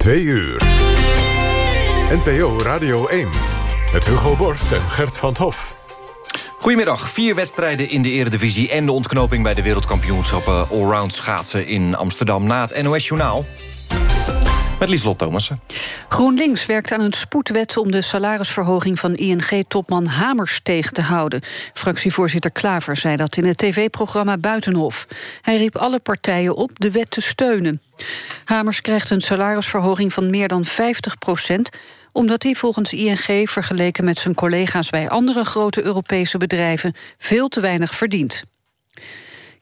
2 uur. NPO Radio 1. Met Hugo Borst en Gert van Hof. Goedemiddag. Vier wedstrijden in de eredivisie... en de ontknoping bij de wereldkampioenschappen allround schaatsen in Amsterdam... na het NOS Journaal. Met Lieslot Thomassen. GroenLinks werkt aan een spoedwet om de salarisverhoging van ING-topman Hamers tegen te houden. Fractievoorzitter Klaver zei dat in het tv-programma Buitenhof. Hij riep alle partijen op de wet te steunen. Hamers krijgt een salarisverhoging van meer dan 50 procent omdat hij volgens ING vergeleken met zijn collega's bij andere grote Europese bedrijven veel te weinig verdient.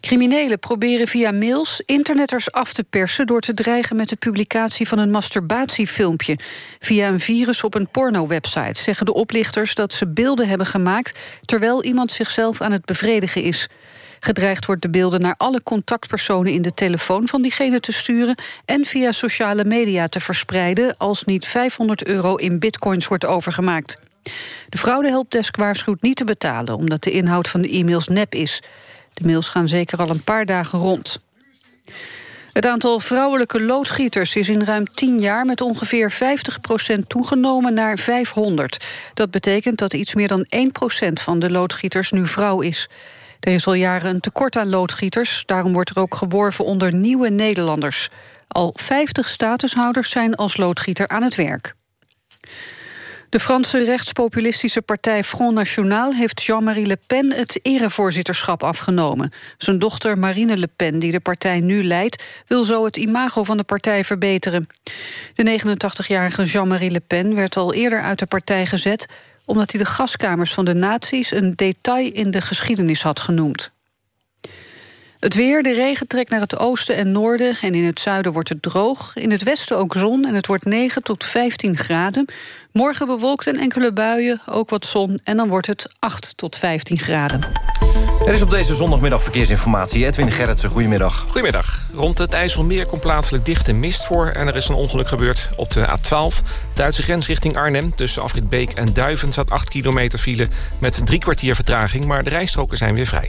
Criminelen proberen via mails internetters af te persen... door te dreigen met de publicatie van een masturbatiefilmpje. Via een virus op een porno-website zeggen de oplichters... dat ze beelden hebben gemaakt... terwijl iemand zichzelf aan het bevredigen is. Gedreigd wordt de beelden naar alle contactpersonen in de telefoon van diegene te sturen... en via sociale media te verspreiden... als niet 500 euro in bitcoins wordt overgemaakt. De fraudehelpdesk waarschuwt niet te betalen... omdat de inhoud van de e-mails nep is... De mails gaan zeker al een paar dagen rond. Het aantal vrouwelijke loodgieters is in ruim 10 jaar met ongeveer 50% toegenomen naar 500. Dat betekent dat iets meer dan 1% van de loodgieters nu vrouw is. Er is al jaren een tekort aan loodgieters, daarom wordt er ook geworven onder nieuwe Nederlanders. Al 50 statushouders zijn als loodgieter aan het werk. De Franse rechtspopulistische partij Front National... heeft Jean-Marie Le Pen het erevoorzitterschap afgenomen. Zijn dochter Marine Le Pen, die de partij nu leidt... wil zo het imago van de partij verbeteren. De 89-jarige Jean-Marie Le Pen werd al eerder uit de partij gezet... omdat hij de gaskamers van de nazi's een detail in de geschiedenis had genoemd. Het weer, de regen trekt naar het oosten en noorden... en in het zuiden wordt het droog. In het westen ook zon en het wordt 9 tot 15 graden. Morgen bewolkt en enkele buien, ook wat zon... en dan wordt het 8 tot 15 graden. Er is op deze zondagmiddag verkeersinformatie. Edwin Gerritsen, goedemiddag. Goedemiddag. Rond het IJsselmeer komt plaatselijk dichte mist voor... en er is een ongeluk gebeurd op de A12. Duitse grens richting Arnhem. Tussen Afrit Beek en Duiven staat 8 kilometer file... met drie kwartier vertraging, maar de rijstroken zijn weer vrij.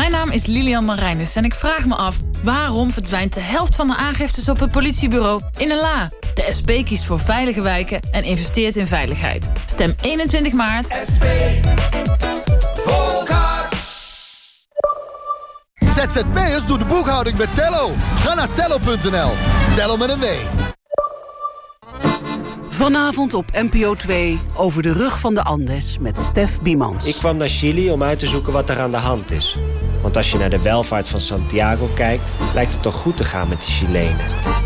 Mijn naam is Lilian Marijnis en ik vraag me af... waarom verdwijnt de helft van de aangiftes op het politiebureau in een la? De SP kiest voor veilige wijken en investeert in veiligheid. Stem 21 maart. SP. ZZP'ers doen de boekhouding met Tello. Ga naar tello.nl. Tello met een W. Vanavond op NPO 2 over de rug van de Andes met Stef Biemans. Ik kwam naar Chili om uit te zoeken wat er aan de hand is. Want als je naar de welvaart van Santiago kijkt... lijkt het toch goed te gaan met de Chilenen.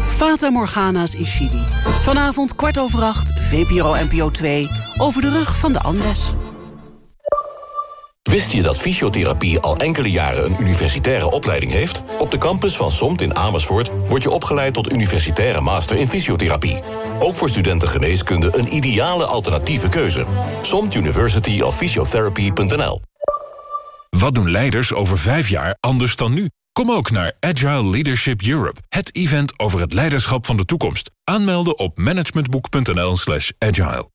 Fata Morgana's in Chili. Vanavond kwart over acht, VPRO NPO 2... over de rug van de Andes. Wist je dat fysiotherapie al enkele jaren een universitaire opleiding heeft? Op de campus van SOMT in Amersfoort word je opgeleid tot universitaire master in fysiotherapie. Ook voor studenten geneeskunde een ideale alternatieve keuze. SOMT University of Physiotherapy.nl Wat doen leiders over vijf jaar anders dan nu? Kom ook naar Agile Leadership Europe, het event over het leiderschap van de toekomst. Aanmelden op managementboek.nl slash agile.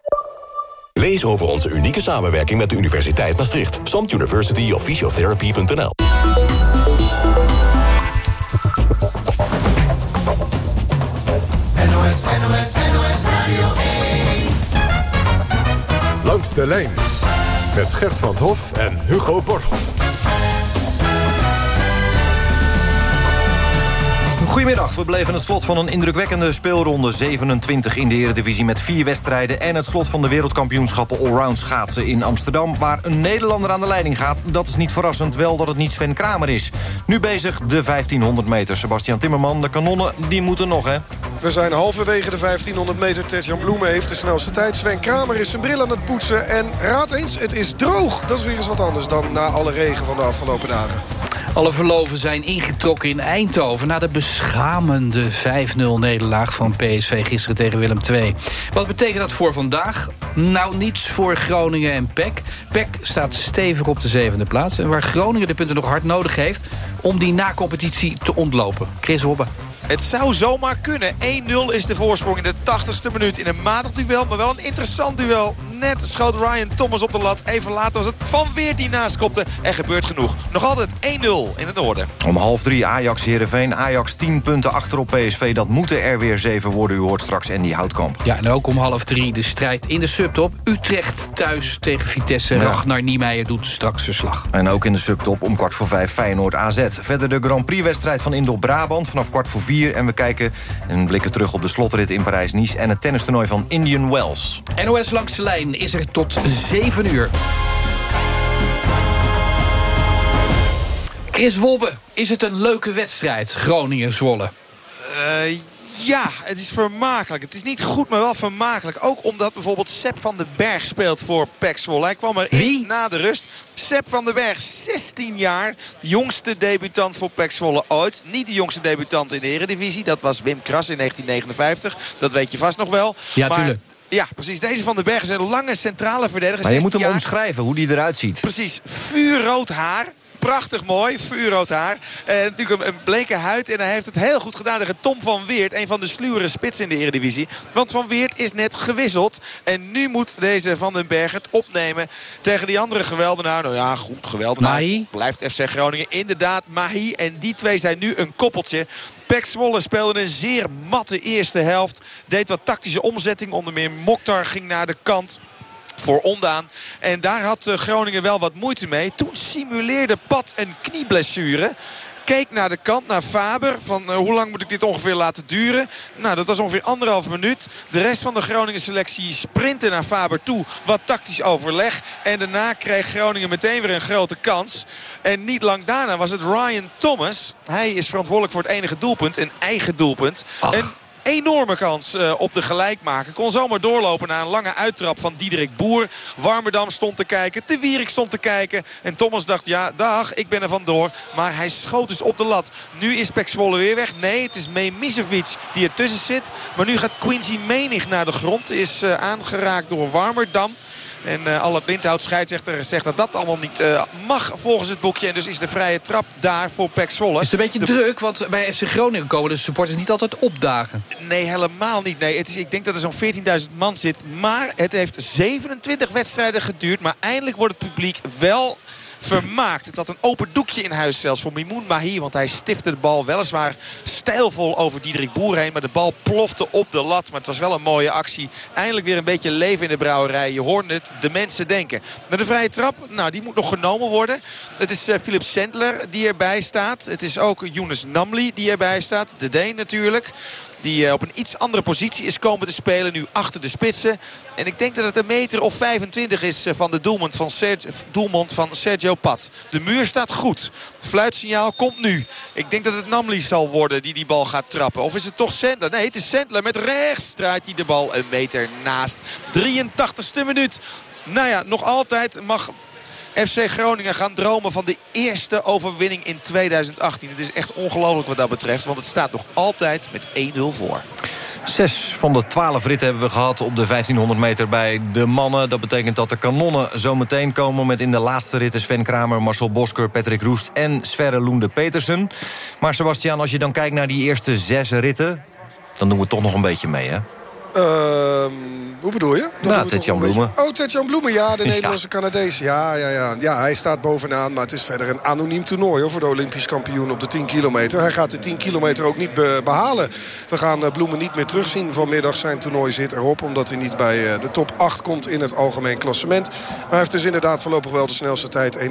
Lees over onze unieke samenwerking met de Universiteit Maastricht. Samt University of Physiotherapy.nl NOS, NOS, NOS Radio 1. Langs de lijn met Gert van Hof en Hugo Borst. Goedemiddag, we bleven het slot van een indrukwekkende speelronde 27 in de Eredivisie met vier wedstrijden... en het slot van de wereldkampioenschappen allround schaatsen in Amsterdam... waar een Nederlander aan de leiding gaat. Dat is niet verrassend, wel dat het niet Sven Kramer is. Nu bezig de 1500 meter. Sebastian Timmerman, de kanonnen, die moeten nog, hè? We zijn halverwege de 1500 meter. Tetjan Bloemen heeft de snelste tijd. Sven Kramer is zijn bril aan het poetsen. En raad eens, het is droog. Dat is weer eens wat anders dan na alle regen van de afgelopen dagen. Alle verloven zijn ingetrokken in Eindhoven... na de beschamende 5-0-nederlaag van PSV gisteren tegen Willem II. Wat betekent dat voor vandaag? Nou, niets voor Groningen en PEC. PEC staat stevig op de zevende plaats. En waar Groningen de punten nog hard nodig heeft... om die na-competitie te ontlopen. Chris Wobbe. Het zou zomaar kunnen. 1-0 is de voorsprong in de 80ste minuut. In een matig duel, maar wel een interessant duel. Net schoot Ryan Thomas op de lat. Even later was het Van Weer die naast kopte. Er gebeurt genoeg. Nog altijd 1-0 in het noorden. Om half drie Ajax Heerenveen. Ajax 10 punten achter op PSV. Dat moeten er weer 7 worden. U hoort straks Andy Houtkamp. Ja, en ook om half drie de strijd in de subtop. Utrecht thuis tegen Vitesse. Ja. Ragnar Niemeyer doet straks verslag. En ook in de subtop om kwart voor vijf Feyenoord AZ. Verder de Grand Prix-wedstrijd van Indel Brabant vanaf kwart voor vier en we kijken en blikken terug op de slotrit in Parijs-Nice... en het tennistoernooi van Indian Wells. NOS langs de lijn is er tot 7 uur. Chris Wobbe, is het een leuke wedstrijd, Groningen-Zwolle? Uh, ja, het is vermakelijk. Het is niet goed, maar wel vermakelijk. Ook omdat bijvoorbeeld Sepp van den Berg speelt voor Pek Zwolle. Hij kwam er in na de rust. Sepp van den Berg, 16 jaar. Jongste debutant voor Pek Zwolle ooit. Niet de jongste debutant in de eredivisie. Dat was Wim Kras in 1959. Dat weet je vast nog wel. Ja, tuurlijk. Ja, precies. Deze van den Berg is een lange centrale verdediger. Maar je moet hem jaar. omschrijven, hoe die eruit ziet. Precies. Vuurrood haar prachtig mooi. Vuurrood haar. Uh, natuurlijk een bleke huid. En hij heeft het heel goed gedaan tegen Tom van Weert. Een van de sluwere spits in de Eredivisie. Want Van Weert is net gewisseld. En nu moet deze Van den Berg het opnemen tegen die andere geweldenaar. Nou ja, goed, geweldenaar. Mahi. Blijft FC Groningen. Inderdaad, Mahi. En die twee zijn nu een koppeltje. Pek Zwolle speelde een zeer matte eerste helft. Deed wat tactische omzetting. Onder meer Mokhtar ging naar de kant voor Ondaan. En daar had Groningen wel wat moeite mee. Toen simuleerde Pat een knieblessure keek naar de kant, naar Faber. Van uh, hoe lang moet ik dit ongeveer laten duren? Nou, dat was ongeveer anderhalf minuut. De rest van de Groningen selectie sprintte naar Faber toe. Wat tactisch overleg. En daarna kreeg Groningen meteen weer een grote kans. En niet lang daarna was het Ryan Thomas. Hij is verantwoordelijk voor het enige doelpunt. Een eigen doelpunt. En enorme kans uh, op de gelijkmaker. Kon zomaar doorlopen na een lange uittrap van Diederik Boer. Warmerdam stond te kijken. De Wierik stond te kijken. En Thomas dacht, ja, dag, ik ben er vandoor. Maar hij schoot dus op de lat. Nu is Pek weer weg. Nee, het is Memisevic die ertussen zit. Maar nu gaat Quincy Menig naar de grond. Is uh, aangeraakt door Warmerdam. En uh, Allard Lindhout scheidsrechter zegt dat dat allemaal niet uh, mag volgens het boekje. En dus is de vrije trap daar voor Pek Zwolle. Is het een beetje de... druk? Want bij FC Groningen komen de supporters niet altijd opdagen. Nee, helemaal niet. Nee, het is, ik denk dat er zo'n 14.000 man zit. Maar het heeft 27 wedstrijden geduurd. Maar eindelijk wordt het publiek wel vermaakt. Het had een open doekje in huis zelfs voor Mimoun Mahi. Want hij stifte de bal weliswaar stijlvol over Diederik Boer heen. Maar de bal plofte op de lat. Maar het was wel een mooie actie. Eindelijk weer een beetje leven in de brouwerij. Je hoorde het, de mensen denken. Maar de vrije trap, nou die moet nog genomen worden. Het is uh, Philip Sendler die erbij staat. Het is ook Younes Namli die erbij staat. De Deen natuurlijk. Die op een iets andere positie is komen te spelen. Nu achter de spitsen. En ik denk dat het een meter of 25 is van de doelmond van, Sergio, van Sergio Pat. De muur staat goed. Het fluitsignaal komt nu. Ik denk dat het Namli zal worden die die bal gaat trappen. Of is het toch Sendler? Nee, het is Sendler. Met rechts draait hij de bal een meter naast. 83ste minuut. Nou ja, nog altijd mag FC Groningen gaan dromen van de eerste overwinning in 2018. Het is echt ongelooflijk wat dat betreft. Want het staat nog altijd met 1-0 voor. Zes van de twaalf ritten hebben we gehad op de 1500 meter bij de mannen. Dat betekent dat de kanonnen zo meteen komen... met in de laatste ritten Sven Kramer, Marcel Bosker, Patrick Roest... en Sverre Loende Petersen. Maar Sebastian, als je dan kijkt naar die eerste zes ritten... dan doen we toch nog een beetje mee, hè? Uh, hoe bedoel je? Dat nou, Tetjan Bloemen. Oh, Tetjan Bloemen, ja, de Nederlandse ja. Canadees. Ja, ja, ja. ja, hij staat bovenaan, maar het is verder een anoniem toernooi... Hoor, voor de Olympisch kampioen op de 10 kilometer. Hij gaat de 10 kilometer ook niet be behalen. We gaan uh, Bloemen niet meer terugzien vanmiddag. Zijn toernooi zit erop, omdat hij niet bij uh, de top 8 komt... in het algemeen klassement. Maar hij heeft dus inderdaad voorlopig wel de snelste tijd 1.51.22.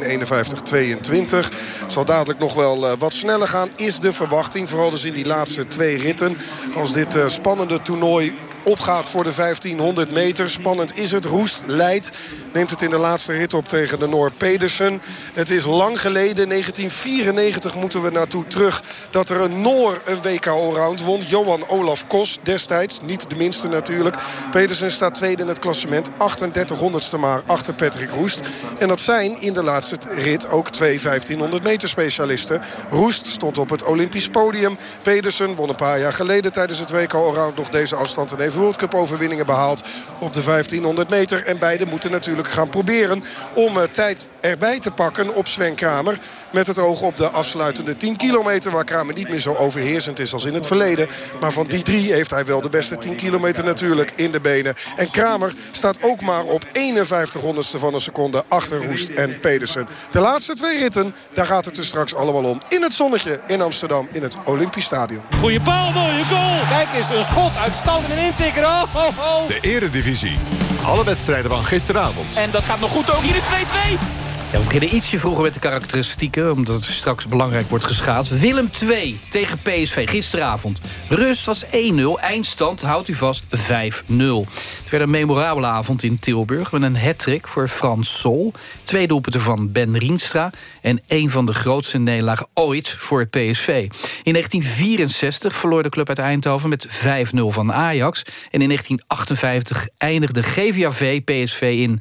Het zal dadelijk nog wel uh, wat sneller gaan, is de verwachting. Vooral dus in die laatste twee ritten. Als dit spannende toernooi opgaat voor de 1500 meter. Spannend is het. Roest leidt. Neemt het in de laatste rit op tegen de Noor Pedersen. Het is lang geleden, 1994 moeten we naartoe terug... dat er een Noor een WK Allround won. Johan Olaf Kos destijds. Niet de minste natuurlijk. Pedersen staat tweede in het klassement. 38 honderdste maar achter Patrick Roest. En dat zijn in de laatste rit ook twee 1500 meter specialisten. Roest stond op het Olympisch podium. Pedersen won een paar jaar geleden tijdens het WK Allround nog deze afstand. En heeft World Cup overwinningen behaald op de 1500 meter. En beide moeten natuurlijk gaan proberen om uh, tijd erbij te pakken op Sven Kramer. Met het oog op de afsluitende 10 kilometer. Waar Kramer niet meer zo overheersend is als in het verleden. Maar van die drie heeft hij wel de beste 10 kilometer natuurlijk in de benen. En Kramer staat ook maar op 51 honderdste van een seconde achter Roest en Pedersen. De laatste twee ritten, daar gaat het er straks allemaal om. In het zonnetje in Amsterdam in het Olympisch Stadion. Goeie paal, mooie goal. Kijk eens, een schot uitstand en Oh, oh, oh. De eredivisie. Alle wedstrijden van gisteravond. En dat gaat nog goed ook. Hier is 2-2. Ja, we beginnen ietsje vroeger met de karakteristieken... omdat het straks belangrijk wordt geschaatst. Willem 2 tegen PSV gisteravond. Rust was 1-0, eindstand, houdt u vast, 5-0. Het werd een memorabele avond in Tilburg... met een hat-trick voor Frans Sol. Twee doelpunten van Ben Rienstra... en een van de grootste nederlagen ooit voor het PSV. In 1964 verloor de club uit Eindhoven met 5-0 van Ajax... en in 1958 eindigde GVAV PSV in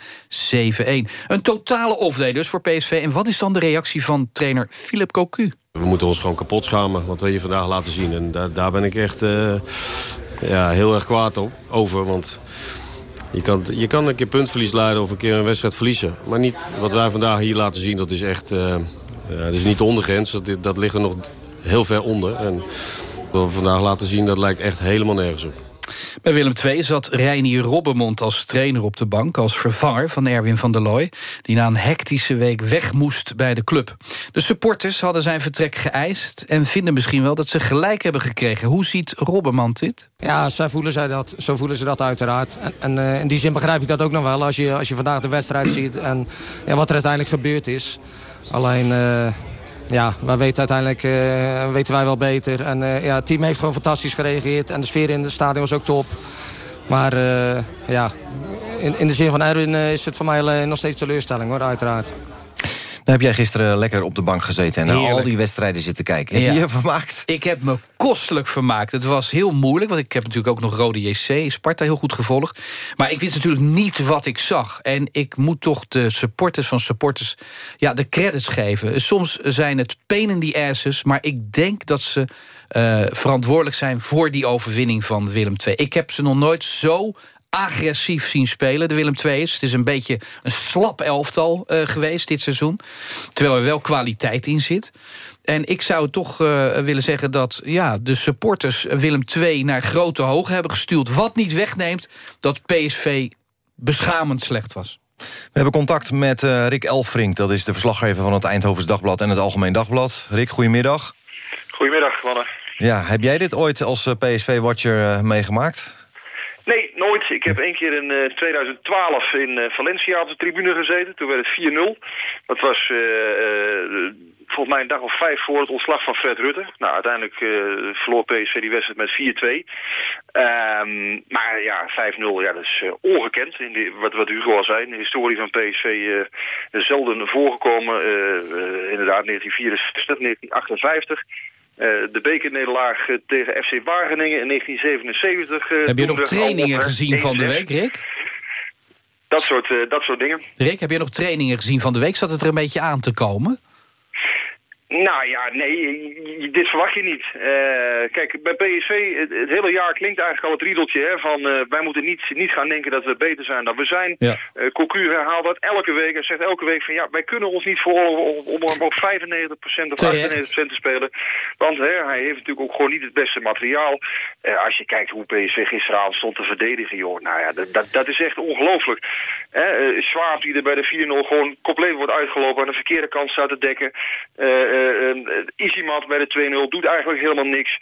7-1. Een totale off dus voor PSV. En wat is dan de reactie van trainer Philip Cocu? We moeten ons gewoon kapot schamen, wat we hier vandaag laten zien. En daar, daar ben ik echt uh, ja, heel erg kwaad op, over. Want je kan, je kan een keer puntverlies leiden of een keer een wedstrijd verliezen. Maar niet wat wij vandaag hier laten zien, dat is echt... Uh, dat is niet de ondergrens, dat, dat ligt er nog heel ver onder. En wat we vandaag laten zien, dat lijkt echt helemaal nergens op. Bij Willem II zat Reinier Robbermond als trainer op de bank... als vervanger van Erwin van der Looy... die na een hectische week weg moest bij de club. De supporters hadden zijn vertrek geëist... en vinden misschien wel dat ze gelijk hebben gekregen. Hoe ziet Robbermond dit? Ja, zo voelen, zij dat, zo voelen ze dat uiteraard. En, uh, in die zin begrijp ik dat ook nog wel... als je, als je vandaag de wedstrijd ziet en wat er uiteindelijk gebeurd is. Alleen... Uh, ja, wij weten uiteindelijk uh, weten wij wel beter. En uh, ja, het team heeft gewoon fantastisch gereageerd. En de sfeer in het stadion was ook top. Maar uh, ja, in, in, de zin van Erwin is het voor mij nog steeds teleurstelling hoor, uiteraard. Heb jij gisteren lekker op de bank gezeten... en al die wedstrijden zitten kijken. Heb je je vermaakt? Ik heb me kostelijk vermaakt. Het was heel moeilijk, want ik heb natuurlijk ook nog Rode JC... Sparta heel goed gevolgd. Maar ik wist natuurlijk niet wat ik zag. En ik moet toch de supporters van supporters ja, de credits geven. Soms zijn het pain in the asses... maar ik denk dat ze uh, verantwoordelijk zijn voor die overwinning van Willem II. Ik heb ze nog nooit zo agressief zien spelen, de Willem II's. Het is een beetje een slap elftal uh, geweest dit seizoen. Terwijl er wel kwaliteit in zit. En ik zou toch uh, willen zeggen dat ja, de supporters Willem II... naar grote hoogte hebben gestuurd. Wat niet wegneemt dat PSV beschamend slecht was. We hebben contact met uh, Rick Elfrink. Dat is de verslaggever van het Eindhovens Dagblad en het Algemeen Dagblad. Rick, goedemiddag. Goedemiddag, mannen. Ja, heb jij dit ooit als PSV-watcher meegemaakt? Nee, nooit. Ik heb één keer in uh, 2012 in uh, Valencia op de tribune gezeten. Toen werd het 4-0. Dat was uh, volgens mij een dag of vijf voor het ontslag van Fred Rutte. Nou, uiteindelijk verloor PSV die wedstrijd met 4-2. Um, maar ja, 5-0, ja, dat is ongekend. In de, wat, wat Hugo al zei, in de historie van PSV zelden voorgekomen. inderdaad, 1964, 1958... Uh, de bekernederlaag uh, tegen FC Wageningen in 1977. Uh, heb je nog trainingen gezien van de week, Rick? Dat soort, dat soort dingen. Rick, heb je nog trainingen gezien van de week? Zat het er een beetje aan te komen? Nou ja, nee, dit verwacht je niet. Uh, kijk, bij PSV, het, het, hele jaar klinkt eigenlijk al het riedeltje hè, van... Uh, wij moeten niet, niet gaan denken dat we beter zijn dan we zijn. Ja. Uh, Cocu herhaalt dat elke week en zegt elke week van... ja, wij kunnen ons niet voor om, om op 95% of 98% te spelen. Want hè, hij heeft natuurlijk ook gewoon niet het beste materiaal. als je kijkt hoe PSV gisteravond stond te verdedigen, joh... nou ja, dat, dat, dat is echt ongelooflijk. Zwaaf die er bij de 4-0 gewoon compleet wordt uitgelopen... aan de verkeerde kant staat te dekken... Easymat bij de 2-0 doet eigenlijk helemaal niks.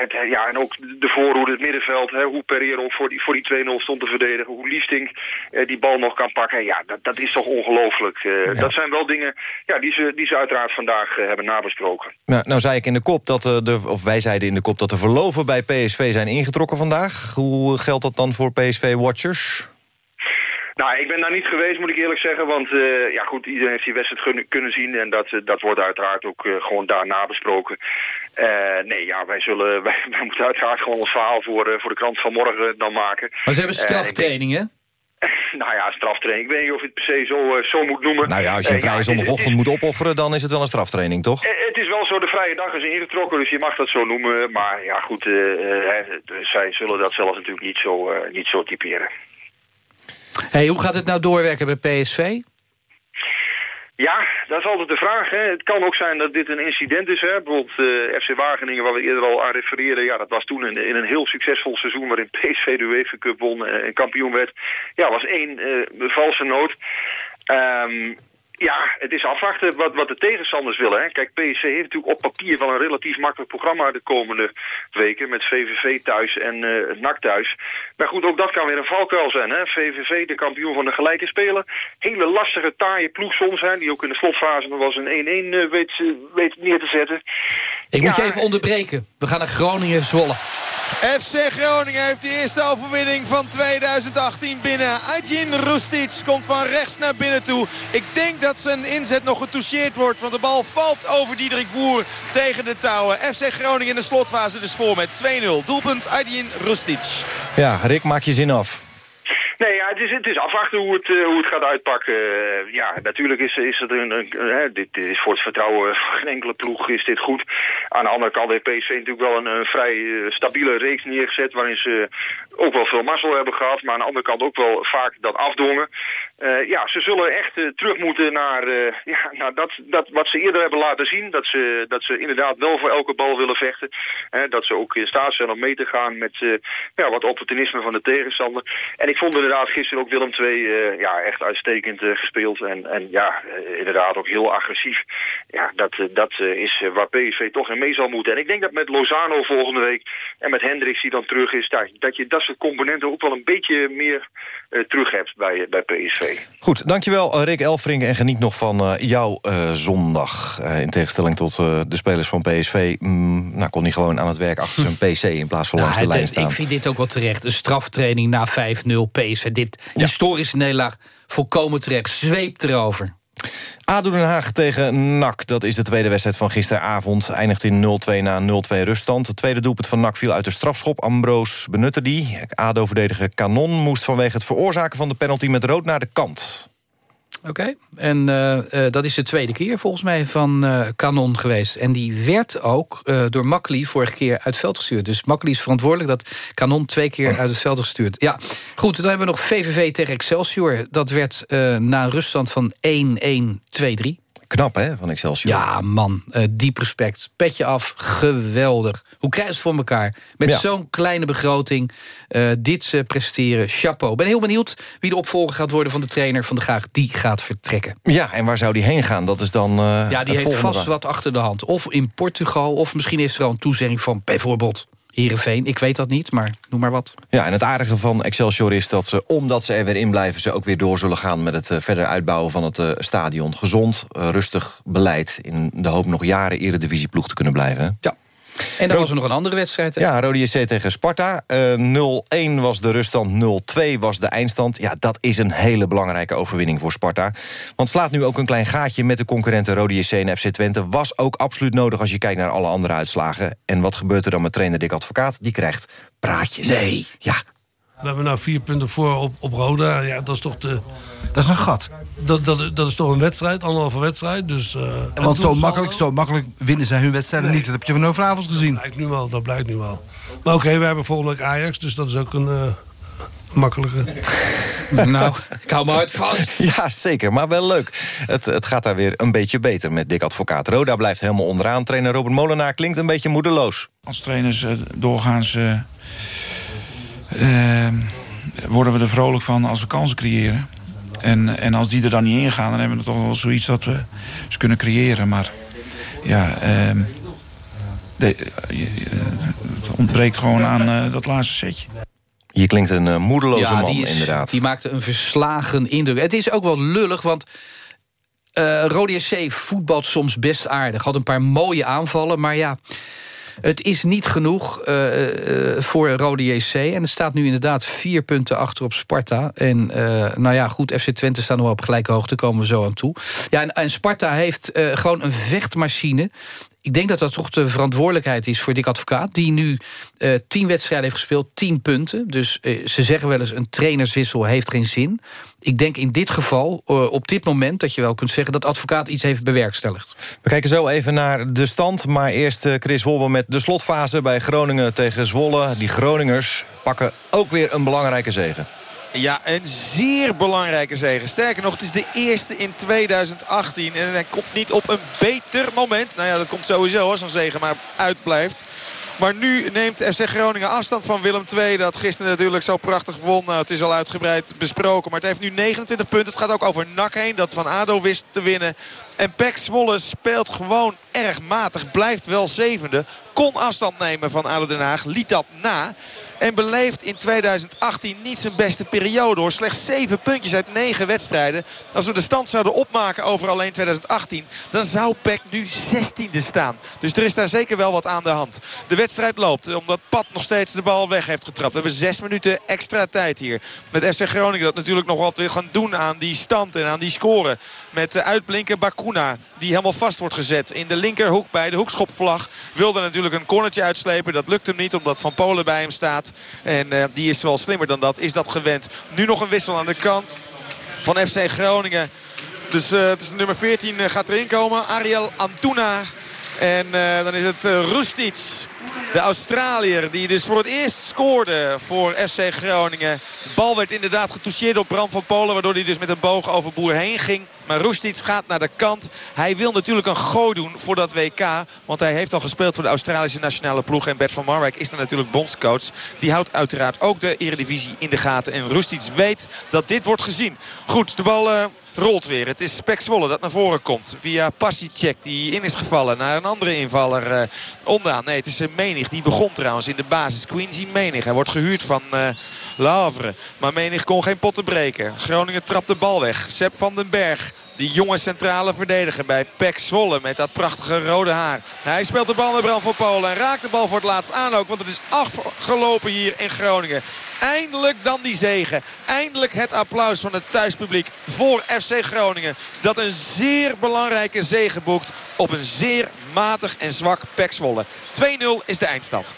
het, ja, en ook de voorhoede, het middenveld, hè, hoe Pereiro voor die, voor die 2-0 stond te verdedigen. Hoe Liefding die bal nog kan pakken. Ja, dat, dat is toch ongelooflijk. Dat zijn wel dingen ja, die, ze, die ze uiteraard vandaag hebben nabesproken. Nou, nou zei ik in de kop dat de, of wij zeiden in de kop dat de verloven bij PSV zijn ingetrokken vandaag. Hoe geldt dat dan voor PSV-watchers? Nou, ik ben daar niet geweest, moet ik eerlijk zeggen. Want uh, ja, goed, iedereen heeft die wedstrijd kunnen zien. En dat, dat wordt uiteraard ook uh, gewoon daar nabesproken. Uh, nee, ja, wij, zullen, wij, wij, moeten uiteraard gewoon ons verhaal voor, voor de krant van morgen dan maken. Maar ze hebben straftraining, hè? Nou ja, straftraining. Ik weet niet of je het per se zo, zo moet noemen. Nou ja, als je een vrije zondagochtend moet opofferen... dan is het wel een straftraining, toch? het is wel zo, de vrije dag is ingetrokken, dus je mag dat zo noemen. Maar ja, goed, zij zullen dat zelf natuurlijk niet zo, niet zo typeren. Hey, hoe gaat het nou doorwerken bij PSV? Ja, dat is altijd de vraag. Hè. Het kan ook zijn dat dit een incident is. Hè. Bijvoorbeeld uh, FC Wageningen, waar we eerder al aan refereerden. Ja, dat was toen in, in een heel succesvol seizoen... waarin PSV de UEFA Cup won en kampioen werd. Ja, was één uh, valse noot. Um, ja, het is afwachten wat, wat de tegenstanders willen. Hè. Kijk, PSV heeft natuurlijk op papier wel een relatief makkelijk programma de komende weken. Met VVV thuis en uh, NAC thuis. Maar goed, ook dat kan weer een valkuil zijn. Hè. VVV, de kampioen van de gelijke spelen. Hele lastige, taaie ploeg soms. Hè, die ook in de slotfase nog wel eens een 1-1 uh, weet, weet neer te zetten. Ik ja, moet je even onderbreken. We gaan naar Groningen-Zwolle. FC Groningen heeft de eerste overwinning van 2018 binnen. Adjin Rustic komt van rechts naar binnen toe. Ik denk dat zijn inzet nog getoucheerd wordt. Want de bal valt over Diederik Boer tegen de touwen. FC Groningen in de slotfase dus voor met 2-0. Doelpunt Adjin Rustic. Ja, Rick, maak je zin af. Nee, ja, het, is, het is afwachten hoe het, uh, hoe het gaat uitpakken. Uh, ja, natuurlijk is, is het een, uh, dit, dit, is voor het vertrouwen van geen enkele ploeg is dit goed. Aan de andere kant heeft PSV natuurlijk wel een, een vrij stabiele reeks neergezet... waarin ze ook wel veel mazzel hebben gehad... maar aan de andere kant ook wel vaak dat afdwongen. Ja, ze zullen echt terug moeten naar, ja, naar dat, dat wat ze eerder hebben laten zien. Dat ze, dat ze inderdaad wel voor elke bal willen vechten. dat ze ook in staat zijn om mee te gaan met ja, wat opportunisme van de tegenstander. En ik vond inderdaad gisteren ook Willem II ja, echt uitstekend gespeeld. En, en ja, inderdaad ook heel agressief. Ja, dat, dat is waar PSV toch in mee zal moeten. En ik denk dat met Lozano volgende week en met Hendricks die dan terug is... Dat, dat je dat soort componenten ook wel een beetje meer terug hebt bij, bij PSV. Goed, dankjewel Rick Elfrink. En geniet nog van jouw zondag. in tegenstelling tot de spelers van PSV. Mm, nou, kon hij gewoon aan het werk achter zijn PC in plaats van nou, langs de lijn staan. Ik vind dit ook wel terecht. Een straftraining na 5-0 PSV dit ja. historische nederlaag volkomen terecht. Zweep erover. ADO Den Haag tegen NAC. Dat is de tweede wedstrijd van gisteravond. Eindigt in 0-2 na 0-2 ruststand. Het tweede doelpunt van NAC viel uit de strafschop. Ambroos benutte die. ADO-verdediger Canon moest vanwege het veroorzaken van de penalty... met rood naar de kant. Oké, en uh, uh, dat is de tweede keer volgens mij van uh, Canon geweest. En die werd ook door Makkeli vorige keer uit het veld gestuurd. Dus Makkeli is verantwoordelijk dat Canon twee keer uit het veld gestuurd. Ja, goed, dan hebben we nog VVV tegen Excelsior. Dat werd na een ruststand van 1-1-2-3. Knap, hè, van Excelsior. Ja, man, uh, diep respect. Petje af, geweldig. Hoe krijg je het voor elkaar? Met ja. zo'n kleine begroting uh, dit uh, presteren. Chapeau. ben heel benieuwd wie de opvolger gaat worden van de trainer van de Graag. Die gaat vertrekken. Ja, en waar zou die heen gaan? Dat is dan Ja, die heeft vast wat achter de hand. Of in Portugal, of misschien is er al een toezegging van bijvoorbeeld Heerenveen. Ik weet dat niet, maar noem maar wat. Ja, en het aardige van Excelsior is dat ze, omdat ze er weer in blijven... ze ook weer door zullen gaan met het uh, verder uitbouwen van het uh, stadion. Gezond, uh, rustig beleid. In de hoop nog jaren eredivisieploeg te kunnen blijven. Ja. En dan was er nog een andere wedstrijd. Hè? Ja, Rode JC tegen Sparta. Uh, 0-1 was de ruststand, 0-2 was de eindstand. Ja, dat is een hele belangrijke overwinning voor Sparta. Want slaat nu ook een klein gaatje met de concurrenten Rode JC en FC Twente. Was ook absoluut nodig als je kijkt naar alle andere uitslagen. En wat gebeurt er dan met trainer Dick Advocaat? Die krijgt praatjes. Nee. Ja, we hebben nou vier punten voor op, op Roda. Ja, dat is toch de... Dat is een gat. Dat, dat, dat is toch een wedstrijd, anderhalve wedstrijd. Dus, uh, Want zo makkelijk, zo makkelijk winnen zij hun wedstrijden nee. niet. Dat heb je van vanavond gezien. Dat blijkt nu wel, dat blijkt nu wel. Maar oké, okay, we hebben volgende week Ajax, dus dat is ook een... Uh, makkelijke. nou, ik hou me hard vast. Ja, zeker, maar wel leuk. Het, het gaat daar weer een beetje beter met Dick Advocaat. Roda blijft helemaal onderaan. Trainer Robert Molenaar klinkt een beetje moedeloos. Als trainers uh, doorgaans... Uh, uh, worden we er vrolijk van als we kansen creëren. En, en als die er dan niet in gaan, dan hebben we toch wel zoiets dat we ze kunnen creëren. Maar ja, ehm, de, eh, je- je- het ontbreekt gewoon aan eh, dat laatste setje. Hier klinkt een eh, moedeloze man, die, is- inderdaad. die maakte een verslagen indruk. Het is ook wel lullig, want eh Rode SC voetbalt soms best aardig. Had een paar mooie aanvallen, maar ja... Het is niet genoeg eh, eh, voor Rode JC. En het staat nu inderdaad vier punten achter op Sparta. En eh, nou ja, goed, FC Twente staat nog wel op gelijke hoogte. Komen we zo aan toe. Ja, en, Sparta heeft gewoon een vechtmachine. Ik denk dat dat toch de verantwoordelijkheid is voor Dick Advocaat... die nu tien wedstrijden heeft gespeeld, tien punten. Dus ze zeggen wel eens een trainerswissel heeft geen zin. Ik denk in dit geval, eh, op dit moment... dat je wel kunt zeggen dat Advocaat iets heeft bewerkstelligd. We kijken zo even naar de stand. Maar eerst eh, Chris Wolber met de slotfase bij Groningen tegen Zwolle. Die Groningers pakken ook weer een belangrijke zegen. Ja, een zeer belangrijke zege. Sterker nog, het is de eerste in 2018. En hij komt niet op een beter moment. Nou ja, dat komt sowieso als zo'n zege maar uitblijft. Maar nu neemt FC Groningen afstand van Willem II. Dat gisteren natuurlijk zo prachtig won. Nou, het is al uitgebreid besproken. Maar het heeft nu 29 punten. Het gaat ook over NAC heen. Dat van ADO wist te winnen. En PEC Zwolle speelt gewoon erg matig. Blijft wel zevende. Kon afstand nemen van ADO Den Haag. Liet dat na. En beleeft in 2018 niet zijn beste periode hoor. Slechts 7 puntjes uit 9 wedstrijden. Als we de stand zouden opmaken over alleen 2018... dan zou PEC nu 16e staan. Dus er is daar zeker wel wat aan de hand. De wedstrijd loopt omdat Pat nog steeds de bal weg heeft getrapt. We hebben 6 minuten extra tijd hier. Met FC Groningen dat natuurlijk nog wat wil gaan doen aan die stand en aan die score. Met de uitblinker Bakuna die helemaal vast wordt gezet. In de linkerhoek bij de hoekschopvlag wilde natuurlijk een cornertje uitslepen. Dat lukt hem niet omdat Van Polen bij hem staat. En eh, die is wel slimmer dan dat. Is dat gewend. Nu nog een wissel aan de kant van FC Groningen. Dus eh, nummer 14 eh, gaat erin komen. Ariel Antuna. En dan is het uh, de Australiër, die dus voor het eerst scoorde voor FC Groningen. De bal werd inderdaad getoucheerd op Bram van Polen, waardoor hij dus met een boog over Boer heen ging. Maar Rustic gaat naar de kant. Hij wil natuurlijk een gooi doen voor dat WK. Want hij heeft al gespeeld voor de Australische nationale ploeg. En Bert van Marwijk is dan natuurlijk bondscoach. Die houdt uiteraard ook de eredivisie in de gaten. En Rustic weet dat dit wordt gezien. Goed, de bal... Uh, rolt weer. Het is Pek Zwolle dat naar voren komt. Via Passicek die in is gevallen naar een andere invaller uh, onderaan. Nee, het is Menig. Die begon trouwens in de basis. Quincy Menig. Hij wordt gehuurd van Le Havre. Maar Menig kon geen potten breken. Groningen trapt de bal weg. Sepp van den Berg. Die jonge centrale verdediger bij Pek Zwolle met dat prachtige rode haar. Hij speelt de bal naar Bram van Polen en raakt de bal voor het laatst aan ook. Want het is afgelopen hier in Groningen. Eindelijk dan die zegen. Eindelijk het applaus van het thuispubliek voor FC Groningen. Dat een zeer belangrijke zege boekt op een zeer matig en zwak Pek Zwolle. 2-0 is de eindstand.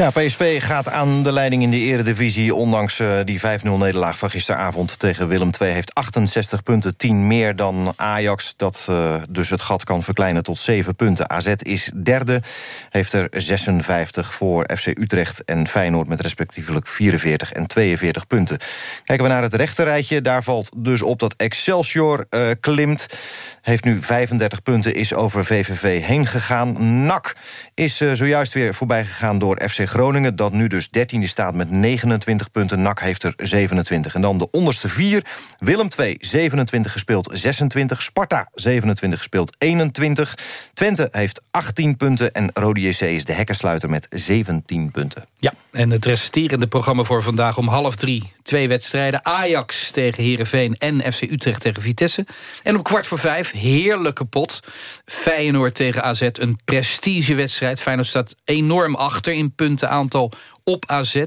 Ja, PSV gaat aan de leiding in de eredivisie... ondanks uh, die 5-0 nederlaag van gisteravond tegen Willem II... heeft 68 punten, 10 meer dan Ajax... dat uh, dus het gat kan verkleinen tot 7 punten. AZ is derde, heeft er 56 voor FC Utrecht en Feyenoord... met respectievelijk 44 en 42 punten. Kijken we naar het rechterrijtje, daar valt dus op dat Excelsior uh, klimt. Heeft nu 35 punten, is over VVV heen gegaan. NAC is zojuist weer voorbij gegaan door FC Groningen... dat nu dus 13e staat met 29 punten. NAC heeft er 27. En dan de onderste vier. Willem 2, 27 gespeeld, 26. Sparta, 27 gespeeld, 21. Twente heeft 18 punten. En Rode JC is de hekkensluiter met 17 punten. Ja, en het resterende programma voor vandaag om half drie. Twee wedstrijden. Ajax tegen Heerenveen en FC Utrecht tegen Vitesse. En om kwart voor vijf, heerlijke pot. Feyenoord tegen AZ, een prestigewedstrijd. Feyenoord staat enorm achter in puntenaantal op AZ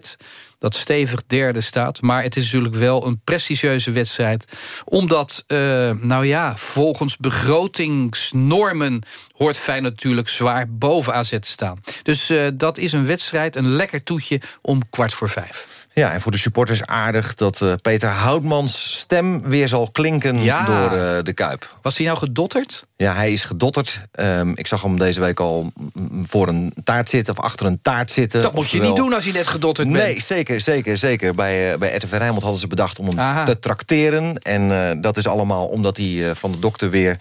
dat stevig derde staat. Maar het is natuurlijk wel een prestigieuze wedstrijd. Omdat, uh, nou ja, volgens begrotingsnormen... hoort Feyenoord natuurlijk zwaar boven AZ te staan. Dus uh, dat is een wedstrijd, een lekker toetje om kwart voor vijf. Ja, en voor de supporters aardig dat uh, Peter Houtmans stem weer zal klinken ja. door uh, de Kuip. Was hij nou gedotterd? Ja, hij is gedotterd. Um, ik zag hem deze week al voor een taart zitten of achter een taart zitten. Dat moet je niet doen als je net gedotterd bent. Nee, zeker, zeker, zeker. Bij, uh, bij RTV Rijnmond hadden ze bedacht om hem Aha. te trakteren. En dat is allemaal omdat hij van de dokter weer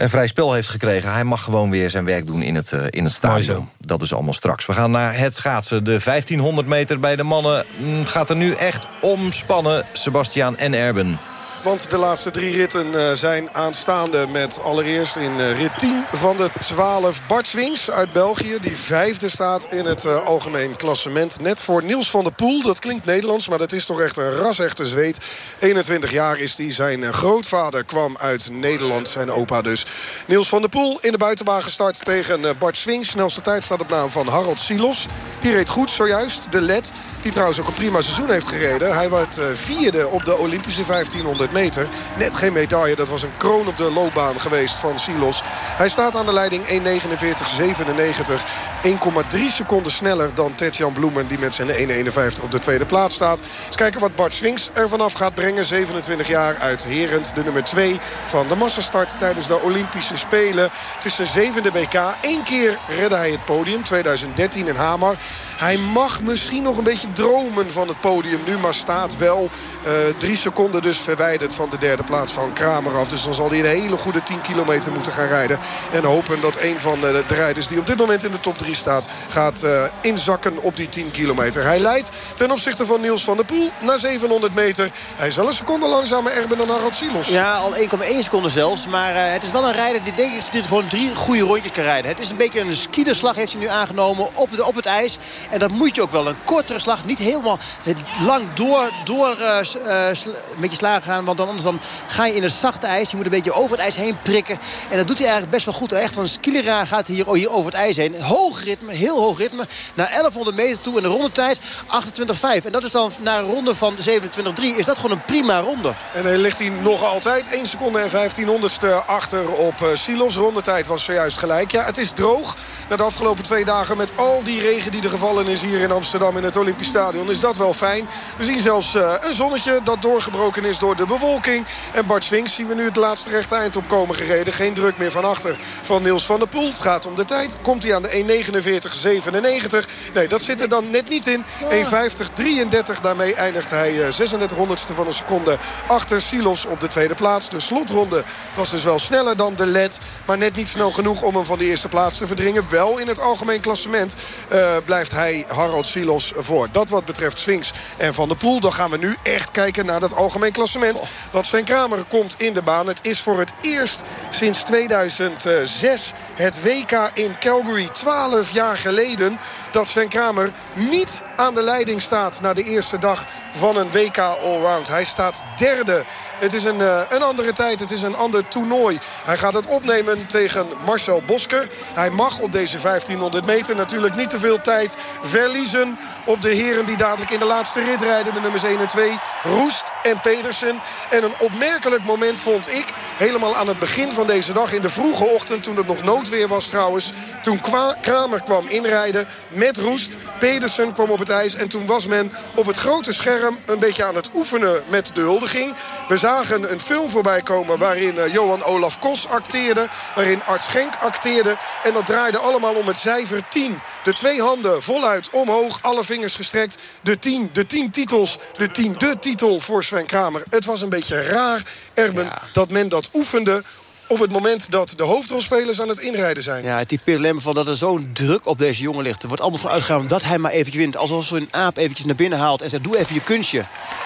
een vrij spel heeft gekregen. Hij mag gewoon weer zijn werk doen in het, in het stadion. Dat is allemaal straks. We gaan naar het schaatsen. De 1500 meter bij de mannen gaat er nu echt omspannen. Sebastiaan en Erben. Want de laatste drie ritten eh, zijn aanstaande met allereerst in eh, rit 10 van de 12 Bart Swings uit België. Die vijfde staat in het uh, algemeen klassement. Net voor Niels van der Poel. Dat klinkt Nederlands, maar dat is toch echt een ras-echte zweet. 21 jaar is hij. Zijn grootvader kwam uit Nederland, zijn opa dus. Niels van der Poel in de buitenbaan gestart tegen Bart Swings. Snelste tijd staat op naam van Harold Silos. Die reed goed zojuist, de led. Die trouwens ook een prima seizoen heeft gereden. Hij werd vierde op de Olympische 1500 meter. Net geen medaille, dat was een kroon op de loopbaan geweest van Silos. Hij staat aan de leiding 1.49.97. 1,3 seconden sneller dan Tetjan Bloemen... die met zijn 1.51 op de tweede plaats staat. Eens kijken wat Bart Swings er vanaf gaat brengen. 27 jaar uit Herend, de nummer 2 van de massastart... tijdens de Olympische Spelen. Zijn zevende WK. Eén keer redde hij het podium, 2013 in Hamar. Hij mag misschien nog een beetje dromen van het podium nu. Maar staat wel uh, drie seconden dus verwijderd van de derde plaats van Kramer af. Dus dan zal hij een hele goede 10 kilometer moeten gaan rijden. En hopen dat een van de, de rijders die op dit moment in de top 3 staat... gaat uh, inzakken op die 10 kilometer. Hij leidt ten opzichte van Niels van der Poel na 700 meter. Hij is wel een seconde langzamer Erben dan Arad Silos. Ja, al 1,1 seconde zelfs. Maar uh, het is wel een rijder die denk ik gewoon drie goede rondjes kan rijden. Het is een beetje een skiederslag heeft hij nu aangenomen op, de, op het ijs. En dat moet je ook wel. Een kortere slag. Niet helemaal lang door, door uh, met je slagen gaan. Want dan, anders dan ga je in het zachte ijs. Je moet een beetje over het ijs heen prikken. En dat doet hij eigenlijk best wel goed. Echt van Skilera gaat hier, oh, hier over het ijs heen. Hoog ritme, heel hoog ritme. Naar 1100 meter toe in de rondetijd 28,5. En dat is dan na een ronde van 27,3 is dat gewoon een prima ronde. En hij ligt hij nog altijd 1 seconde en 1500ste achter op uh, Silos. Rondetijd was zojuist gelijk. Ja, het is droog. Na de afgelopen twee dagen met al die regen die er gevallen is hier in Amsterdam in het Olympisch Stadion is dat wel fijn. We zien zelfs uh, een zonnetje dat doorgebroken is door de bewolking. En Bart Swings zien we nu het laatste rechte eind op komen gereden. Geen druk meer van achter van Niels van der Poel. Het gaat om de tijd. Komt hij aan de 1.49.97. Nee, dat zit er dan net niet in. 1.50.33. Daarmee eindigt hij uh, 36 honderdste van een seconde achter Silos op de tweede plaats. De slotronde was dus wel sneller dan de led. Maar net niet snel genoeg om hem van de eerste plaats te verdringen. Wel in het algemeen klassement uh, blijft hij Harold Silos voor. Dat wat betreft Sphinx en Van der Poel. Dan gaan we nu echt kijken naar dat algemeen klassement. Want Sven Kramer komt in de baan. Het is voor het eerst sinds 2006 het WK in Calgary. 12 jaar geleden dat Sven Kramer niet aan de leiding staat... na de eerste dag van een WK Allround. Hij staat derde. Het is een, uh, een andere tijd, het is een ander toernooi. Hij gaat het opnemen tegen Marcel Bosker. Hij mag op deze 1500 meter natuurlijk niet te veel tijd verliezen... op de heren die dadelijk in de laatste rit rijden. De nummers 1 en 2, Roest en Pedersen. En een opmerkelijk moment vond ik... helemaal aan het begin van deze dag, in de vroege ochtend... toen het nog noodweer was trouwens... toen Kramer kwam inrijden met Roest. Pedersen kwam op het ijs en toen was men op het grote scherm... een beetje aan het oefenen met de huldiging. We zagen een film voorbij komen waarin uh, Johan Olaf Kos acteerde. Waarin Art Schenk acteerde. En dat draaide allemaal om het cijfer 10. De twee handen voluit omhoog, alle vingers gestrekt. De 10, de 10 titels, de 10 de titel voor Sven Kramer. Het was een beetje raar, Erben, ja. dat men dat oefende op het moment dat de hoofdrolspelers aan het inrijden zijn. Ja, het typeert Lemme van dat er zo'n druk op deze jongen ligt. Er wordt allemaal van uitgegaan dat hij maar eventjes wint. Alsof zo'n aap eventjes naar binnen haalt en zegt, doe even je kunstje.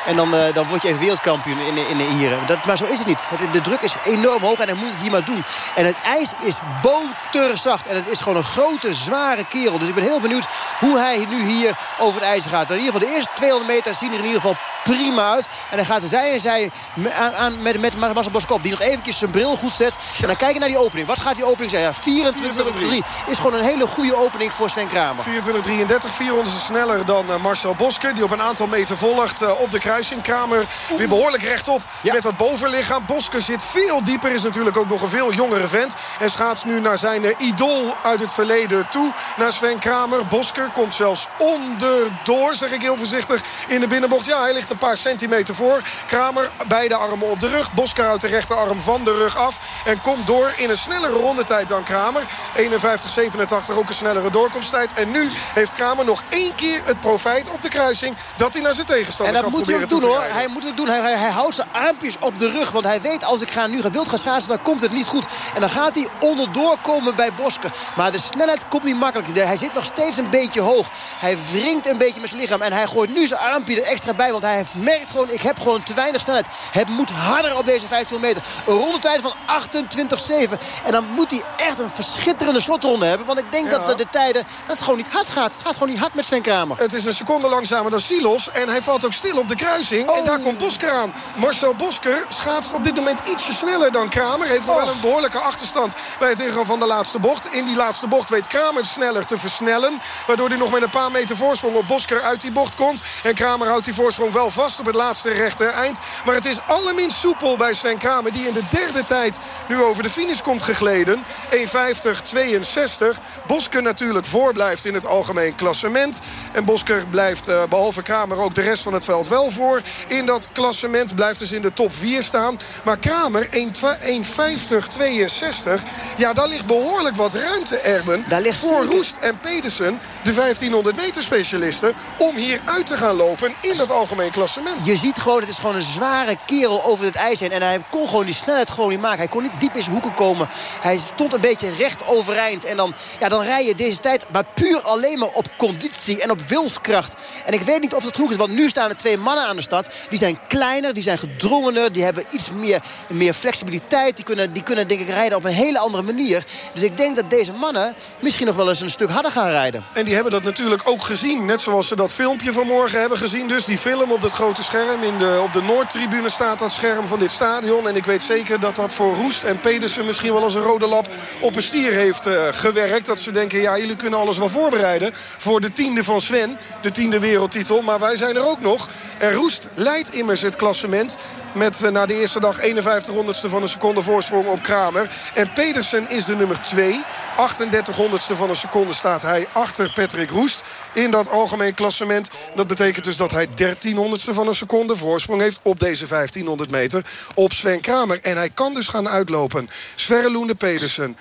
En dan, uh, dan word je even wereldkampioen in, in, in hier. Dat, maar zo is het niet. De druk is enorm hoog en hij moet het hier maar doen. En het ijs is boterzacht. En het is gewoon een grote, zware kerel. Dus ik ben heel benieuwd hoe hij nu hier over het ijs gaat. In ieder geval de eerste 200 meter zien er in ieder geval prima uit. En dan gaat zij en zij aan, aan, met, met Marcel Boskop... die nog eventjes zijn bril goed zet. En dan kijken naar die opening. Wat gaat die opening zijn? Ja, 24-3 is gewoon een hele goede opening voor Sven Kramer. 24-33, 400 sneller dan uh, Marcel Boske. Die op een aantal meter volgt uh, op de kruising. Kramer weer behoorlijk rechtop ja. met dat bovenlichaam. Boske zit veel dieper. Is natuurlijk ook nog een veel jongere vent. En schaats nu naar zijn uh, idool uit het verleden toe. Naar Sven Kramer. Bosker komt zelfs onderdoor, zeg ik heel voorzichtig, in de binnenbocht. Ja, hij ligt een paar centimeter voor. Kramer, beide armen op de rug. Bosker uit de rechterarm van de rug af. En komt door in een snellere rondetijd dan Kramer. 51-87 ook een snellere doorkomsttijd. En nu heeft Kramer nog één keer het profijt op de kruising... dat hij naar zijn tegenstander En dat moet hij ook doen hoor. Hij moet het doen. Hij, hij, hij, houdt zijn armpjes op de rug. Want hij weet als ik ga, nu wild gaan schaatsen, dan komt het niet goed. En dan gaat hij onderdoor komen bij Boske. Maar de snelheid komt niet makkelijk. Hij zit nog steeds een beetje hoog. Hij wringt een beetje met zijn lichaam. En hij gooit nu zijn armpje er extra bij. Want hij merkt gewoon, ik heb gewoon te weinig snelheid. Het moet harder op deze 15 meter. Een rondetijd van 28,7. En dan moet hij echt een verschitterende slotronde hebben. Want ik denk Ja. dat de, de tijden, dat het gewoon niet hard gaat. Het gaat gewoon niet hard met Sven Kramer. Het is een seconde langzamer dan Silos. En hij valt ook stil op de kruising. En daar komt Bosker aan. Marcel Bosker schaatst op dit moment ietsje sneller dan Kramer. Heeft nog wel een behoorlijke achterstand bij het ingaan van de laatste bocht. In die laatste bocht weet Kramer sneller te versnellen. Waardoor hij nog met een paar meter voorsprong op Bosker uit die bocht komt. En Kramer houdt die voorsprong wel vast op het laatste rechte eind. Maar het is allerminst soepel bij Sven Kramer. Die in de derde tijd nu over de finish komt gegleden. 1.50-62. Bosker natuurlijk voorblijft in het algemeen klassement. En Bosker blijft eh, behalve Kramer ook de rest van het veld wel voor. In dat klassement blijft dus in de top 4 staan. Maar Kramer 1.50-62. Ja, daar ligt behoorlijk wat ruimte, Erben. Daar ligt voor zeker. Roest en Pedersen, de 1500 meter specialisten... om hier uit te gaan lopen in dat algemeen klassement. Je ziet gewoon, het is gewoon een zware kerel over het ijs heen. En hij kon gewoon die snelheid gewoon niet maken. Hij kon diep in zijn hoeken komen. Hij stond een beetje recht overeind. En dan, ja, dan rij je deze tijd maar puur alleen maar op conditie en op wilskracht. En ik weet niet of dat genoeg is, want nu staan er twee mannen aan de stad. Die zijn kleiner, die zijn gedrongener, die hebben iets meer, meer flexibiliteit. Die kunnen, die kunnen denk ik rijden op een hele andere manier. Dus ik denk dat deze mannen misschien nog wel eens een stuk harder gaan rijden. En die hebben dat natuurlijk ook gezien. Net zoals ze dat filmpje vanmorgen hebben gezien. Dus die film op dat grote scherm. In de, op de Noordtribune staat dat scherm van dit stadion. En ik weet zeker dat dat voor En Pedersen misschien wel als een rode lap op een stier heeft eh, gewerkt. Dat ze denken, ja, jullie kunnen alles wel voorbereiden voor de tiende van Sven. De tiende wereldtitel. Maar wij zijn er ook nog. En Roest leidt immers het klassement. Met eh, na de eerste dag 51 honderdste van een seconde voorsprong op Kramer. En Pedersen is de nummer 2. 38 honderdste van een seconde staat hij achter Patrick Roest. In dat algemeen klassement. Dat betekent dus dat hij 13 honderdste van een seconde voorsprong heeft op deze 1500 meter op Sven Kramer. En hij kan dus gaan uitlopen. Sverre Loende Pedersen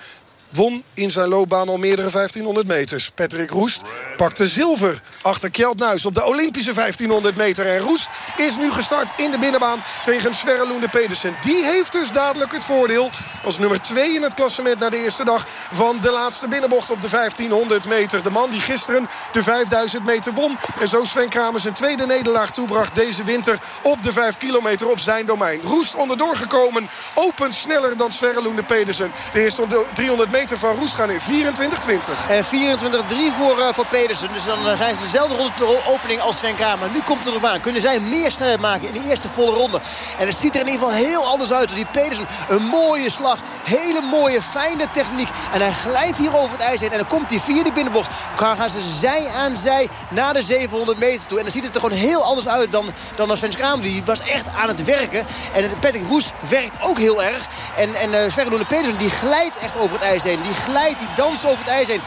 won in zijn loopbaan al meerdere 1500 meters. Patrick Roest pakte zilver achter Kjeld Nuis op de Olympische 1500 meter. En Roest is nu gestart in de binnenbaan tegen Sverre Loende Pedersen. Die heeft dus dadelijk het voordeel als nummer 2 in het klassement na de eerste dag van de laatste binnenbocht op de 1500 meter. De man die gisteren de 5000 meter won. En zo Sven Kramer zijn tweede nederlaag toebracht deze winter op de 5 kilometer op zijn domein. Roest onderdoor gekomen, opent sneller dan Sverre Loende Pedersen. De eerste 300 meter van Roest gaan in 24-20. En 24-3 voor, eh, voor Pedersen. Dus dan eh, zijn ze dezelfde ronde opening als Sven Kramer. Nu komt het erop aan. Kunnen zij meer snelheid maken in de eerste volle ronde. En het ziet er in ieder geval heel anders uit. Die Pedersen, een mooie slag. Hele mooie, fijne techniek. En hij glijdt hier over het ijs heen. En dan komt hij via de binnenbocht. Dan gaan ze zij aan zij naar de 700 meter toe. En dan ziet het er gewoon heel anders uit dan, dan als Sven Kramer. Die was echt aan het werken. En Patrick Roest werkt ook heel erg. En, en uh, Loene Pedersen die glijdt echt over het ijs heen. Die glijdt, die danst over het ijs heen.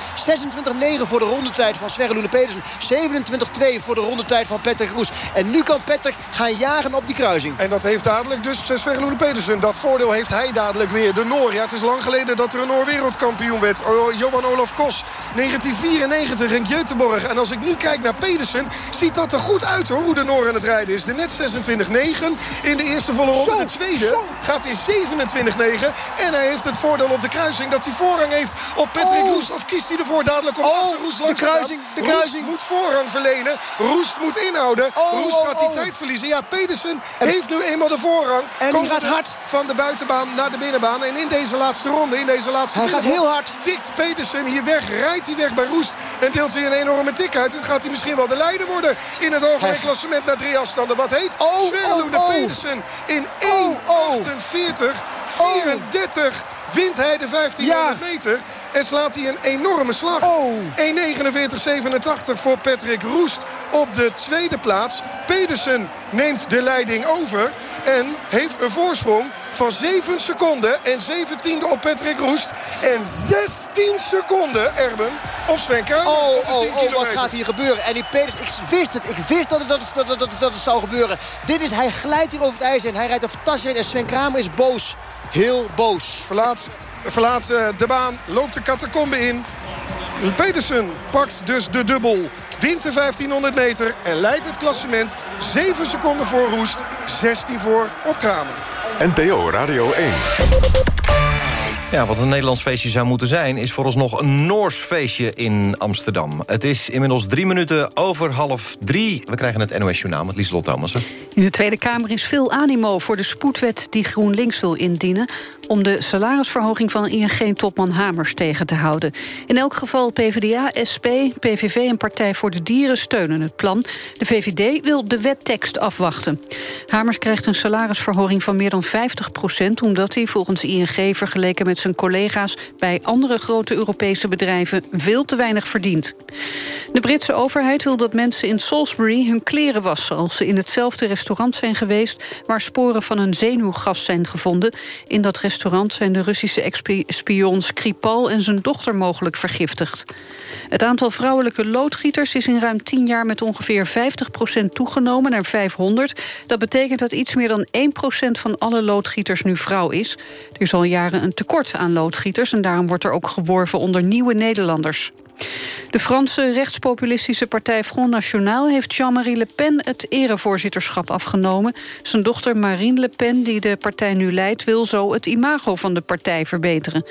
26-9 voor de rondetijd van Sverre Loene Pedersen. 27-2 voor de rondetijd van Patrick Roest. En nu kan Patrick gaan jagen op die kruising. En dat heeft dadelijk dus Sverre Loene Pedersen. Dat voordeel heeft hij dadelijk weer. De Noor. Ja, het is lang geleden dat er een Noor wereldkampioen werd. Oh, Johan Olaf Kos. 1994 in Göteborg. En als ik nu kijk naar Pedersen, ziet dat er goed uit hoor, hoe de Noor aan het rijden is. De net 26-9 in de eerste volle ronde. De tweede zo. gaat in 27-9. En hij heeft het voordeel op de kruising dat hij voorrang heeft op Patrick Oh. Roest. Of kiest hij ervoor dadelijk om Oh, achter Roest de langs gaan? kruising, de Roest kruising. moet voorrang verlenen. Roest moet inhouden. Oh, Roest oh, gaat die oh. tijd verliezen. Ja, Pedersen heeft nu eenmaal de voorrang. En die Komende gaat hard. Van de buitenbaan naar de binnenbaan. En in deze laatste ronde, in deze laatste Hij gaat heel hard. Tikt Pedersen hier weg, rijdt hij weg bij Roest. En deelt hij een enorme tik uit. En gaat hij misschien wel de leider worden in het algemeen klassement na drie afstanden. Wat heet Oh, Sverre oh, oh. Pedersen in oh. 1.48, 34 wint hij de 1500 meter. En slaat hij een enorme slag. Oh. 1.49.87 voor Patrick Roest op de tweede plaats. Pedersen neemt de leiding over. En heeft een voorsprong van 7 seconden en 17e op Patrick Roest. En 16 seconden, Erben, op Sven Kramer. Oh, op de 10 oh, oh, wat gaat hier gebeuren? En die Peters, ik wist het. Ik wist dat het, dat, het- dat, het- dat, het- dat het zou gebeuren. Dit is, hij glijdt hier over het ijs en hij rijdt een fantastisch. En Sven Kramer is boos. Heel boos. Verlaat, verlaat eh, de baan, loopt de catacombe in. Pedersen pakt dus de dubbel. Wint de 1500 meter en leidt het klassement. 7 seconden voor Roest, 16 voor op Kramer. NPO Radio 1. Ja, wat een Nederlands feestje zou moeten zijn... is vooralsnog een Noors feestje in Amsterdam. Het is inmiddels drie minuten over half drie. We krijgen het NOS Journaal met Lieselot Thomassen. In de Tweede Kamer is veel animo voor de spoedwet die GroenLinks wil indienen... om de salarisverhoging van ING-topman Hamers tegen te houden. In elk geval PvdA, SP, PVV en Partij voor de Dieren steunen het plan. De VVD wil de wettekst afwachten. Hamers krijgt een salarisverhoging van meer dan 50 procent... omdat hij volgens ING vergeleken met zijn collega's... bij andere grote Europese bedrijven veel te weinig verdient. De Britse overheid wil dat mensen in Salisbury hun kleren wassen... als ze in hetzelfde restaurant zijn geweest... waar sporen van een zenuwgas zijn gevonden. In dat restaurant zijn de Russische spion Skripal en zijn dochter mogelijk vergiftigd. Het aantal vrouwelijke loodgieters is in ruim 10 jaar... met ongeveer 50% toegenomen naar 500. Dat betekent dat iets meer dan 1% van alle loodgieters nu vrouw is. Er is al jaren een tekort aan loodgieters... en daarom wordt er ook geworven onder nieuwe Nederlanders. De Franse rechtspopulistische partij Front National... heeft Jean-Marie Le Pen het erevoorzitterschap afgenomen. Zijn dochter Marine Le Pen, die de partij nu leidt... wil zo het imago van de partij verbeteren.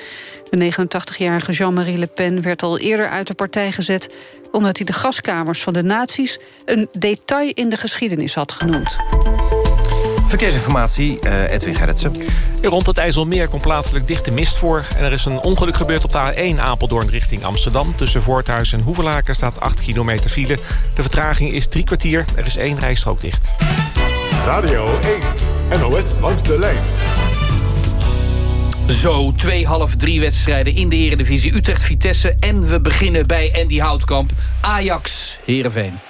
De 89-jarige Jean-Marie Le Pen werd al eerder uit de partij gezet... omdat hij de gaskamers van de nazi's een detail in de geschiedenis had genoemd. Verkeersinformatie, uh, Edwin Gerritsen. Rond het IJsselmeer komt plaatselijk dichte mist voor. En er is een ongeluk gebeurd op de A1 Apeldoorn richting Amsterdam. Tussen Voorthuis en Hoevelaken staat 8 kilometer file. De vertraging is drie kwartier. Er is één rijstrook dicht. Radio 1, NOS langs de lijn. Zo, twee half drie wedstrijden in de eredivisie. Utrecht-Vitesse en we beginnen bij Andy Houtkamp. Ajax, Heerenveen.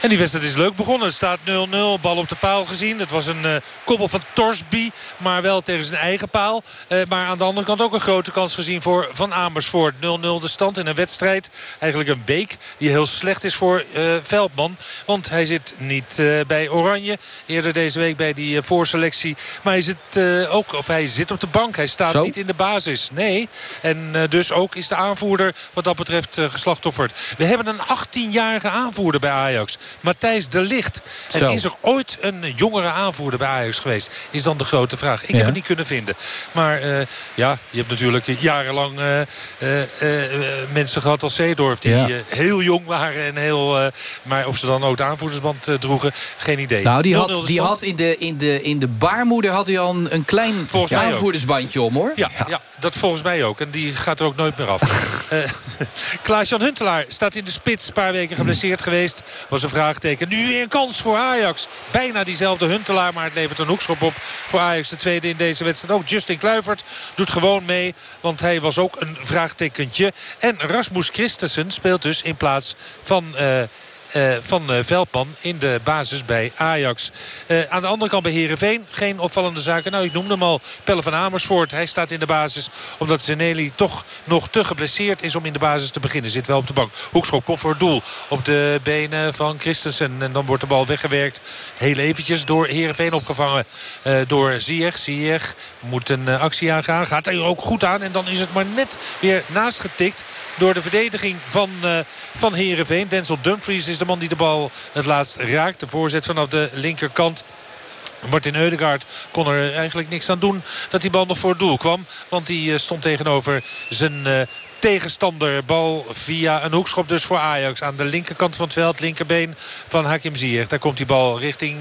En die wedstrijd is leuk begonnen. Het staat 0-0. Bal op de paal gezien. Het was een uh, koppel van Torsby. Maar wel tegen zijn eigen paal. Uh, maar aan de andere kant ook een grote kans gezien voor Van Amersfoort. 0-0 de stand in een wedstrijd. Eigenlijk een week die heel slecht is voor uh, Veldman. Want hij zit niet bij Oranje. Eerder deze week bij die voorselectie. Maar hij zit ook, of hij zit op de bank. Hij staat Zo? niet in de basis. Nee. En dus ook is de aanvoerder wat dat betreft geslachtofferd. We hebben een 18-jarige aanvoerder bij Ajax. Matthijs de Licht. En Zo. is er ooit een jongere aanvoerder bij Ajax geweest? Is dan de grote vraag. Ik ja. heb het niet kunnen vinden. Maar uh, ja, je hebt natuurlijk jarenlang uh, uh, mensen gehad als Zeedorf... die ja. heel jong waren. En heel, maar of ze dan ook de aanvoerdersband droegen, geen idee. Nou, die had, die had in, de, in, de, in de baarmoeder had hij al een, een klein volgens aanvoerdersbandje om, hoor. Ja, ja. Dat volgens mij ook. En die gaat er ook nooit meer af. Klaas-Jan Huntelaar staat in de spits. Een paar weken geblesseerd geweest. Was een vraagteken. Nu weer een kans voor Ajax. Bijna diezelfde Huntelaar, maar het levert een hoekschop op voor Ajax. De tweede in deze wedstrijd ook. Justin Kluivert doet gewoon mee, want hij was ook een vraagtekentje. En Rasmus Christensen speelt dus in plaats van... Uh, uh, van uh, Veldman in de basis bij Ajax. Uh, aan de andere kant bij Herenveen geen opvallende zaken. Nou, ik noemde hem al Pelle van Amersfoort. Hij staat in de basis omdat Zeneli toch nog te geblesseerd is om in de basis te beginnen. Zit wel op de bank. Hoekschop komt voor het doel op de benen van Christensen. En dan wordt de bal weggewerkt. Heel eventjes door Herenveen opgevangen door Ziyech. Ziyech moet een actie aangaan. Gaat er ook goed aan. En dan is het maar net weer naast getikt door de verdediging van, van Herenveen. Denzel Dumfries is de man die de bal het laatst raakt. De voorzet vanaf de linkerkant. Martin Eudegaard kon er eigenlijk niks aan doen dat die bal nog voor het doel kwam. Want die stond tegenover zijn tegenstander. Bal via een hoekschop dus voor Ajax. Aan de linkerkant van het veld, linkerbeen van Hakim Ziyech. Daar komt die bal richting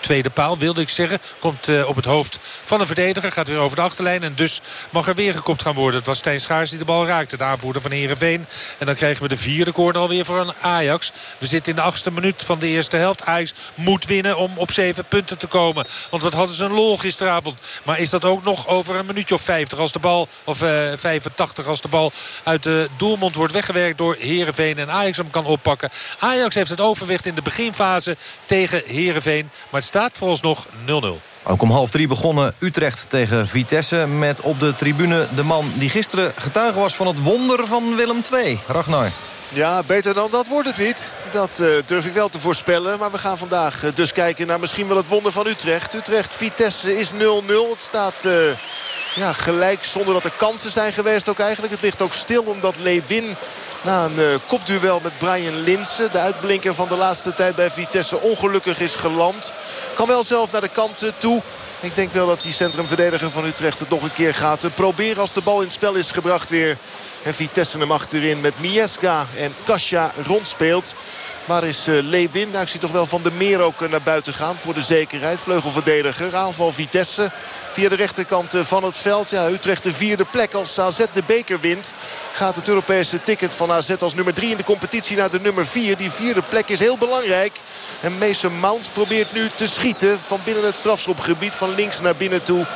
tweede paal, wilde ik zeggen. Komt uh, op het hoofd van een verdediger. Gaat weer over de achterlijn. En dus mag er weer gekopt gaan worden. Het was Stijn Schaars die de bal raakte. De aanvoerder van Heerenveen. En dan krijgen we de vierde corner alweer voor een Ajax. We zitten in de achtste minuut van de eerste helft. Ajax moet winnen om op zeven punten te komen. Want wat hadden ze een lol gisteravond. Maar is dat ook nog over een minuutje of 50 als de bal... of uh, 85 als de bal uit de doelmond wordt weggewerkt door Heerenveen. En Ajax hem kan oppakken. Ajax heeft het overwicht in de beginfase tegen Heerenveen. Maar het staat vooralsnog 0-0. Ook om half drie begonnen Utrecht tegen Vitesse... met op de tribune de man die gisteren getuige was van het wonder van Willem II. Ragnar. Ja, beter dan dat wordt het niet. Dat uh, durf ik wel te voorspellen. Maar we gaan vandaag uh, dus kijken naar misschien wel het wonder van Utrecht. Utrecht-Vitesse is 0-0. Het staat... Uh, ja, gelijk zonder dat er kansen zijn geweest ook eigenlijk. Het ligt ook stil omdat Lewin na een kopduel met Brian Linsen... de uitblinker van de laatste tijd bij Vitesse ongelukkig is geland. Kan wel zelf naar de kant toe. Ik denk wel dat die centrumverdediger van Utrecht het nog een keer gaat proberen als de bal in het spel is gebracht weer. En Vitesse hem achterin met Mieska en Kasia rondspeelt. Waar is uh, Lewin? Nou, ik zie toch wel Van de Meer ook uh, naar buiten gaan voor de zekerheid. Vleugelverdediger, aanval Vitesse. Via de rechterkant uh, van het veld. Ja, Utrecht de vierde plek. Als AZ de beker wint gaat het Europese ticket van AZ als nummer 3 in de competitie naar de nummer 4. Die vierde plek is heel belangrijk. En Mason Mount probeert nu te schieten van binnen het strafschopgebied. Van links naar binnen toe.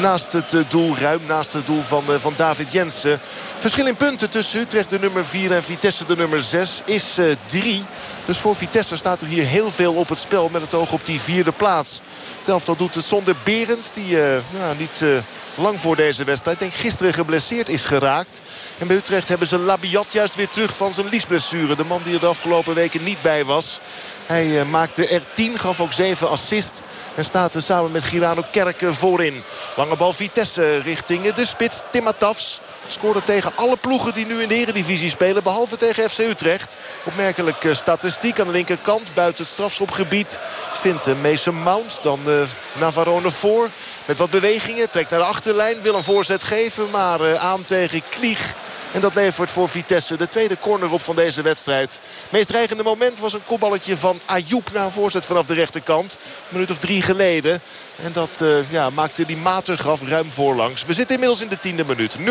Naast het doel, ruim naast het doel van, van David Jensen. Verschil in punten tussen Utrecht de nummer 4 en Vitesse de nummer 6 is 3. Dus voor Vitesse staat er hier heel veel op het spel met het oog op die vierde plaats. Telftal doet het zonder Berends die nou, niet uh, lang voor deze wedstrijd. denk gisteren geblesseerd is geraakt. En bij Utrecht hebben ze Labiat juist weer terug van zijn liesblessure. De man die er de afgelopen weken niet bij was. Hij uh, maakte er 10, gaf ook 7 assist. En staat er samen met Girano Kerken voorin. Lange bal Vitesse richting de spits Timatafs. Scoorde tegen alle ploegen die nu in de eredivisie spelen. Behalve tegen FC Utrecht. Opmerkelijk statistiek aan de linkerkant. Buiten het strafschopgebied vindt Mason Mount. Dan uh, Navarone voor. Met wat bewegingen. Trekt naar de achterlijn. Wil een voorzet geven. Maar uh, aan tegen Klieg. En dat levert voor Vitesse de tweede corner op van deze wedstrijd. Het meest dreigende moment was een kopballetje van Ayoub. naar een voorzet vanaf de rechterkant. Een minuut of drie geleden. En dat uh, ja, maakte die matergraf ruim voorlangs. We zitten inmiddels in de tiende minuut. 0-0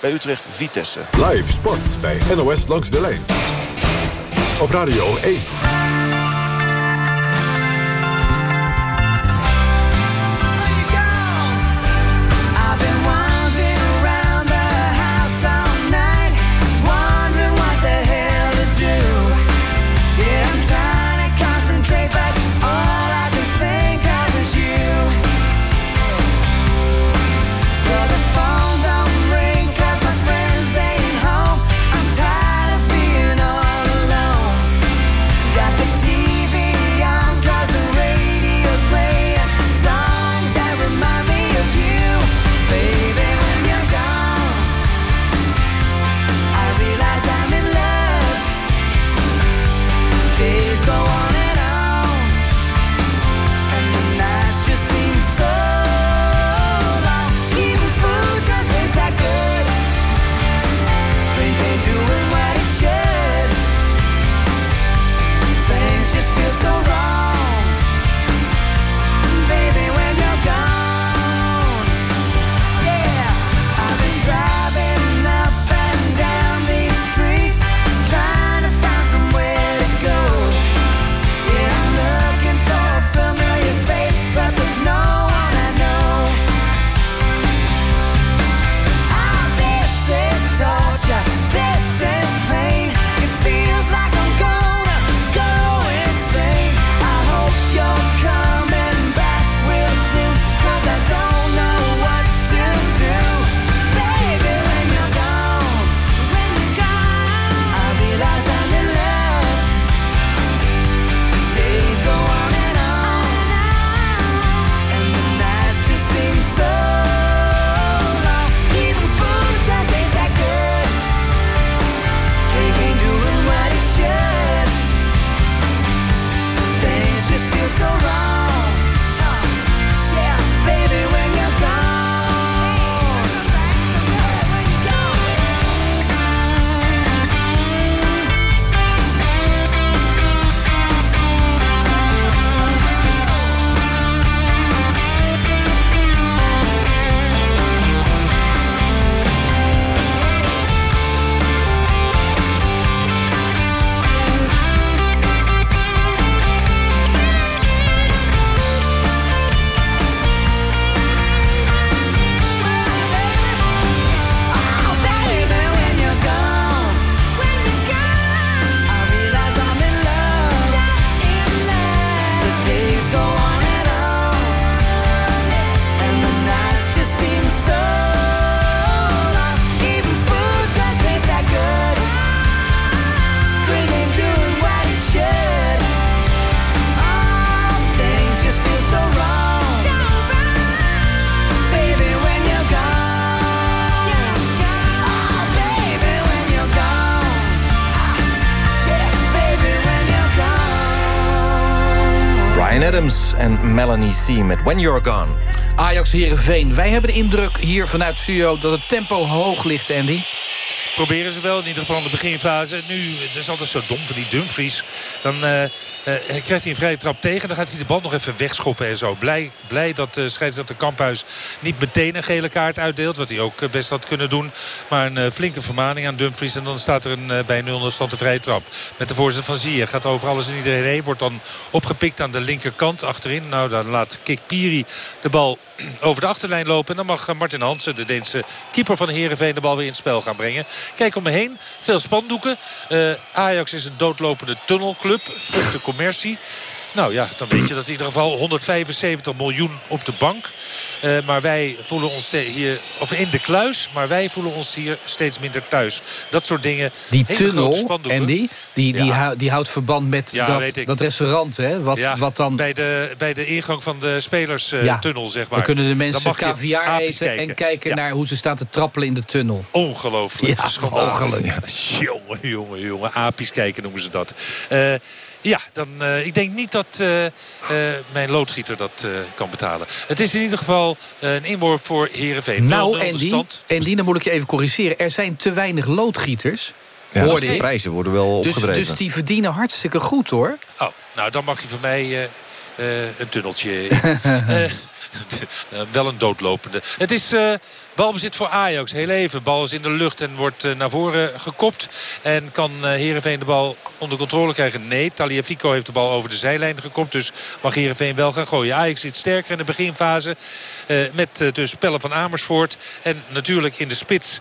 bij Utrecht Vitesse. Live sport bij NOS langs de lijn. Op Radio 1. Melanie C. met When You're Gone. Ajax Heerenveen. Wij hebben de indruk hier vanuit studio dat het tempo hoog ligt, Andy. Proberen ze wel, in ieder geval in de beginfase. Nu, het is altijd zo dom van die Dumfries. Dan uh, krijgt hij een vrije trap tegen. Dan gaat hij de bal nog even wegschoppen en zo. Blij, blij dat uh, scheidsrechter Kamphuis niet meteen een gele kaart uitdeelt. Wat hij ook best had kunnen doen. Maar een flinke vermaning aan Dumfries. En dan staat er een, bij 0 stand een vrije trap. Met de voorzet van Zier. Gaat over alles en iedereen heen. Wordt dan opgepikt aan de linkerkant achterin. Nou, dan laat Kik Piri de bal over de achterlijn lopen. En dan mag Martin Hansen, de Deense keeper van Heerenveen... de bal weer in het spel gaan brengen. Kijk om me heen. Veel spandoeken. Uh, Ajax is een doodlopende tunnelclub. Fuck de commercie. Nou ja, dan weet je dat in ieder geval 175 miljoen op de bank. Uh, maar wij voelen ons hier, of in de kluis, maar wij voelen ons hier steeds minder thuis. Dat soort dingen. Die tunnel, en die, die, ja. die houdt verband met ja, dat, dat restaurant, hè? Wat, ja, wat dan... bij, de, bij de ingang van de spelerstunnel, uh, zeg maar. Dan kunnen de mensen caviar eten kijken. en kijken naar hoe ze staan te trappelen in de tunnel. Ongelooflijk. Ja, ongelooflijk. jongen, jongen, jongen. Apies kijken noemen ze dat. Uh, ja, dan, uh, ik denk niet dat uh, uh, mijn loodgieter dat kan betalen. Het is in ieder geval een inworp voor Heerenveen. Nou, en die, en die, dan moet ik je even corrigeren. Er zijn te weinig loodgieters. Ja, dus de prijzen worden wel dus, opgedreven. Dus die verdienen hartstikke goed, hoor. Oh, nou, dan mag je van mij een tunneltje... wel een doodlopende. Het is... Balbezit voor Ajax. Heel even. Bal is in de lucht en wordt uh, naar voren gekopt. En kan uh, Heerenveen de bal onder controle krijgen? Nee. Taliafico heeft de bal over de zijlijn gekopt. Dus mag Heerenveen wel gaan gooien. Ajax zit sterker in de beginfase. Uh, met de spellen van Amersfoort. En natuurlijk in de spits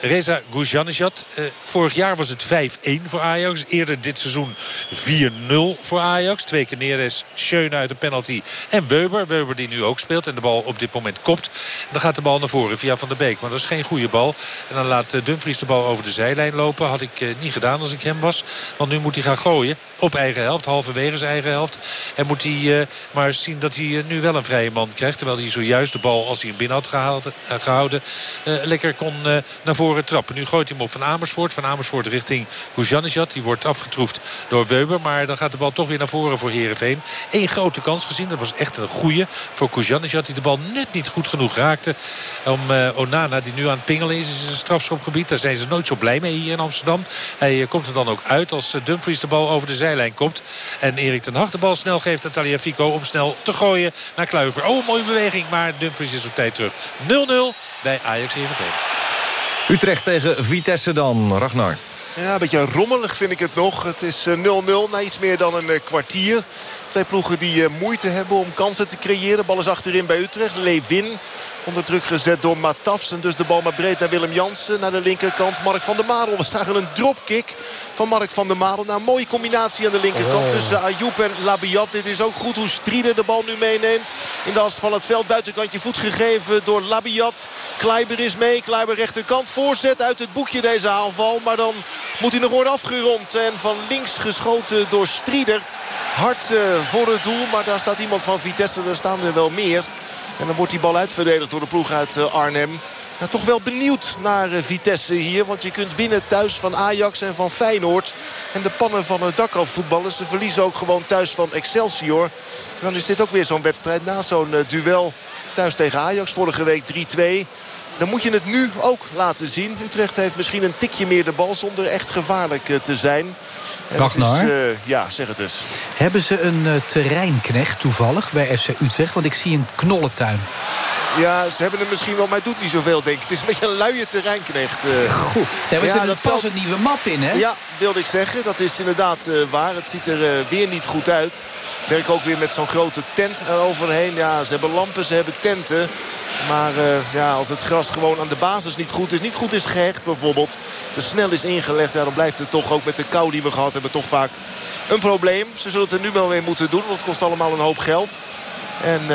Reza Gujanijad. vorig jaar was het 5-1 voor Ajax. Eerder dit seizoen 4-0 voor Ajax. Twee keer Neres, Schöne uit de penalty. En Weber. Weber die nu ook speelt. En de bal op dit moment kopt. Dan gaat de bal naar voren via van der Beek. Maar dat is geen goede bal. En dan laat Dumfries de bal over de zijlijn lopen. Had ik niet gedaan als ik hem was. Want nu moet hij gaan gooien. Op eigen helft. Halverwege zijn eigen helft. En moet hij uh, maar zien dat hij nu wel een vrije man krijgt. Terwijl hij zojuist de bal, als hij hem binnen had uh, gehouden... Lekker kon naar voren trappen. Nu gooit hij hem op Van Amersfoort. Van Amersfoort richting Gujanijad. Die wordt afgetroefd door Weber. Maar dan gaat de bal toch weer naar voren voor Heerenveen. Eén grote kans gezien. Dat was echt een goede voor Gujanijad. Die de bal net niet goed genoeg raakte. Om Onana, die nu aan het pingelen is, is een strafschopgebied. Daar zijn ze nooit zo blij mee hier in Amsterdam. Hij komt er dan ook uit als Dumfries de bal over de zijlijn komt. En Erik ten Hag de bal snel geeft aan Taliafico om snel te gooien naar Kluiver. Oh, mooie beweging, maar Dumfries is op tijd terug. 0-0 bij Ajax Heerenveen. Utrecht tegen Vitesse dan, Ragnar. Ja, een beetje rommelig vind ik het nog. Het is 0-0 na iets meer dan een kwartier. Twee ploegen die moeite hebben om kansen te creëren. Bal is achterin bij Utrecht. Lewin Onder druk gezet door Matafs. En dus de bal maar breed naar Willem Jansen. Naar de linkerkant Mark van der Marel. We zagen een dropkick van Mark van der Marel. Nou, een mooie combinatie aan de linkerkant oh. tussen Ayoub en Labiat. Dit is ook goed hoe Strieder de bal nu meeneemt. In de as van het veld. Buitenkantje voet gegeven door Labiat. Kleiber is mee. Kleiber rechterkant. Voorzet uit het boekje deze aanval. Maar dan moet hij nog worden afgerond. En van links geschoten door Strieder. Hard uh, voor het doel. Maar daar staat iemand van Vitesse. Er staan er wel meer. En dan wordt die bal uitverdedigd door de ploeg uit eh, Arnhem. Toch wel benieuwd naar eh, Vitesse hier. Want je kunt winnen thuis van Ajax en van Feyenoord. En de pannen van het dak af voetballen. Ze verliezen ook gewoon thuis van Excelsior. dan is dit ook weer zo'n wedstrijd na zo'n eh, duel thuis tegen Ajax. Vorige week 3-2. Dan moet je het nu ook laten zien. Utrecht heeft misschien een tikje meer de bal zonder echt gevaarlijk te zijn. Ragnar? Uh, ja, zeg het eens. Hebben ze een uh, terreinknecht toevallig bij FC Utrecht? Want ik zie een knollentuin. Ja, ze hebben hem misschien wel, maar het doet niet zoveel, denk ik. Het is een beetje een luie terreinknecht. Uh. Goed. Daar hebben ja, ze pas een nieuwe mat in, hè? Ja, wilde ik zeggen. Dat is inderdaad waar. Het ziet er weer niet goed uit. Werk ook weer met zo'n grote tent eroverheen. Ja, ze hebben lampen, ze hebben tenten. Maar uh, ja, als het gras gewoon aan de basis niet goed is, niet goed is gehecht bijvoorbeeld, te snel is ingelegd, ja, dan blijft het toch ook met de kou die we gehad hebben toch vaak een probleem. Ze zullen het er nu wel weer moeten doen, want het kost allemaal een hoop geld. En uh,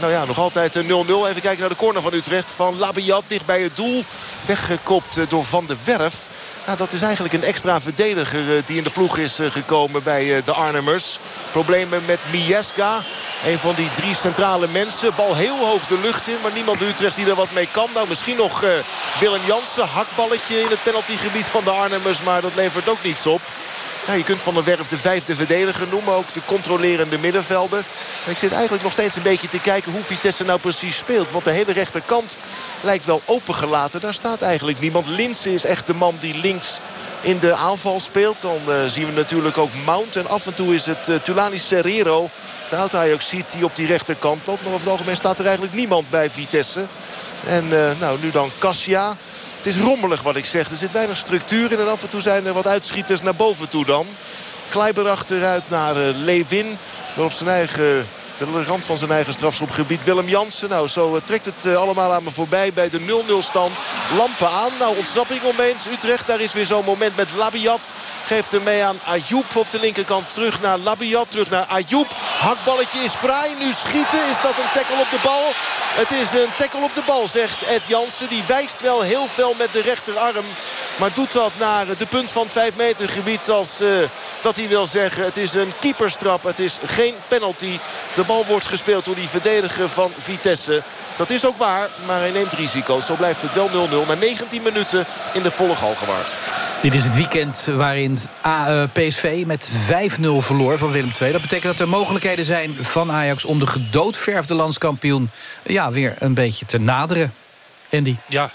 nou ja, nog altijd 0-0. Even kijken naar de corner van Utrecht. Van Labiat dicht bij het doel. Weggekopt door Van der Werf. Nou, dat is eigenlijk een extra verdediger die in de ploeg is gekomen bij de Arnhemmers. Problemen met Mieska. Een van die drie centrale mensen. Bal heel hoog de lucht in. Maar niemand bij Utrecht die er wat mee kan. Nou, misschien nog Willem Jansen. Hakballetje in het penaltygebied van de Arnhemmers. Maar dat levert ook niets op. Ja, je kunt Van der Werf de vijfde verdediger noemen. Ook de controlerende middenvelder. Ik zit eigenlijk nog steeds een beetje te kijken hoe Vitesse nou precies speelt. Want de hele rechterkant lijkt wel opengelaten. Daar staat eigenlijk niemand. Linse is echt de man die links in de aanval speelt. Dan uh, zien we natuurlijk ook Mount. En af en toe is het uh, Tulani Serrero. De oud Ajax ziet die op die rechterkant. ook. Maar over het algemeen staat er eigenlijk niemand bij Vitesse. En uh, nou, nu dan Cassia. Het is rommelig wat ik zeg. Er zit weinig structuur in. En af en toe zijn er wat uitschieters naar boven toe dan. Kleiber achteruit naar Levin. Door op zijn eigen de rand van zijn eigen strafschopgebied. Willem Jansen. Nou, zo trekt het allemaal aan me voorbij bij de 0-0 stand. Lampen aan. Nou, ontsnapping opeens. Utrecht, daar is weer zo'n moment met Labiat. Geeft hem mee aan Ayoub op de linkerkant. Terug naar Labiat, terug naar Ayoub. Hakballetje is vrij. Nu schieten. Is dat een tackle op de bal? Het is een tackle op de bal, zegt Ed Jansen. Die wijst wel heel veel met de rechterarm. Maar doet dat naar de punt van het 5 meter gebied als uh, dat hij wil zeggen. Het is een keeperstrap. Het is geen penalty. De bal wordt gespeeld door die verdediger van Vitesse. Dat is ook waar, maar hij neemt risico's. Zo blijft het wel 0-0 na 19 minuten in de volle Galgenwaard. Dit is het weekend waarin PSV met 5-0 verloor van Willem II. Dat betekent dat er mogelijkheden zijn van Ajax... om de gedoodverfde landskampioen ja, weer een beetje te naderen. Andy. Ja,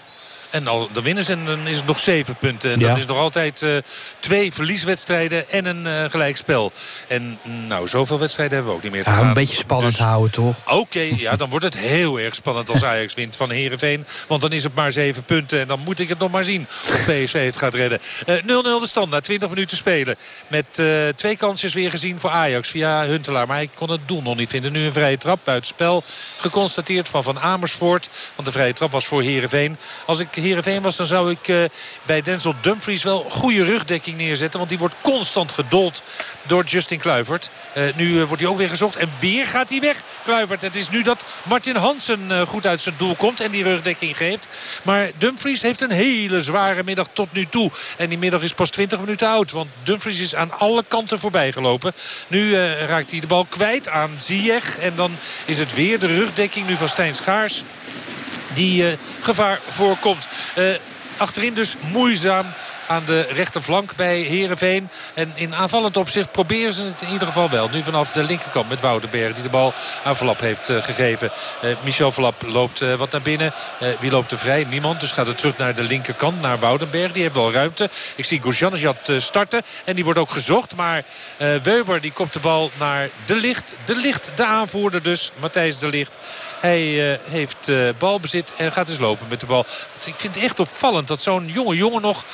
en al de winnen ze en dan is het nog zeven punten. En ja. dat is nog altijd uh, twee verlieswedstrijden en een uh, gelijkspel. En nou, zoveel wedstrijden hebben we ook niet meer te ja, gaan. Een beetje spannend dus, houden, toch? Oké, okay, ja, dan wordt het heel erg spannend als Ajax wint van Heerenveen. Want dan is het maar zeven punten. En dan moet ik het nog maar zien of PSV het gaat redden. 0-0 uh, de stand na 20 minuten spelen. Met twee kansjes weer gezien voor Ajax via Huntelaar. Maar hij kon het doel nog niet vinden. Nu een vrije trap buitenspel geconstateerd van Van Amersfoort. Want de vrije trap was voor Heerenveen. Als ik Heerenveen was, dan zou ik uh, bij Denzel Dumfries wel goede rugdekking neerzetten. Want die wordt constant gedold door Justin Kluivert. Uh, nu uh, wordt hij ook weer gezocht. En weer gaat hij weg, Kluivert. Het is nu dat Martin Hansen goed uit zijn doel komt en die rugdekking geeft. Maar Dumfries heeft een hele zware middag tot nu toe. En die middag is pas 20 minuten oud. Want Dumfries is aan alle kanten voorbij gelopen. Nu raakt hij de bal kwijt aan Ziyech. En dan is het weer de rugdekking nu van Stijn Schaars die uh, gevaar voorkomt. Uh, achterin dus moeizaam aan de rechterflank bij Herenveen. En in aanvallend opzicht proberen ze het in ieder geval wel. Nu vanaf de linkerkant met Woudenberg die de bal aan Verlap heeft uh, gegeven. Uh, Michel Verlap loopt uh, wat naar binnen. wie loopt er vrij? Niemand. Dus gaat het terug naar de linkerkant, naar Woudenberg. Die heeft wel ruimte. Ik zie Gojanejad starten. En die wordt ook gezocht. Maar Weber die kopt de bal naar De Licht. De Licht, de aanvoerder dus. Matthijs De Licht. Hij heeft balbezit en gaat dus lopen met de bal. Ik vind het echt opvallend dat zo'n jonge jongen nog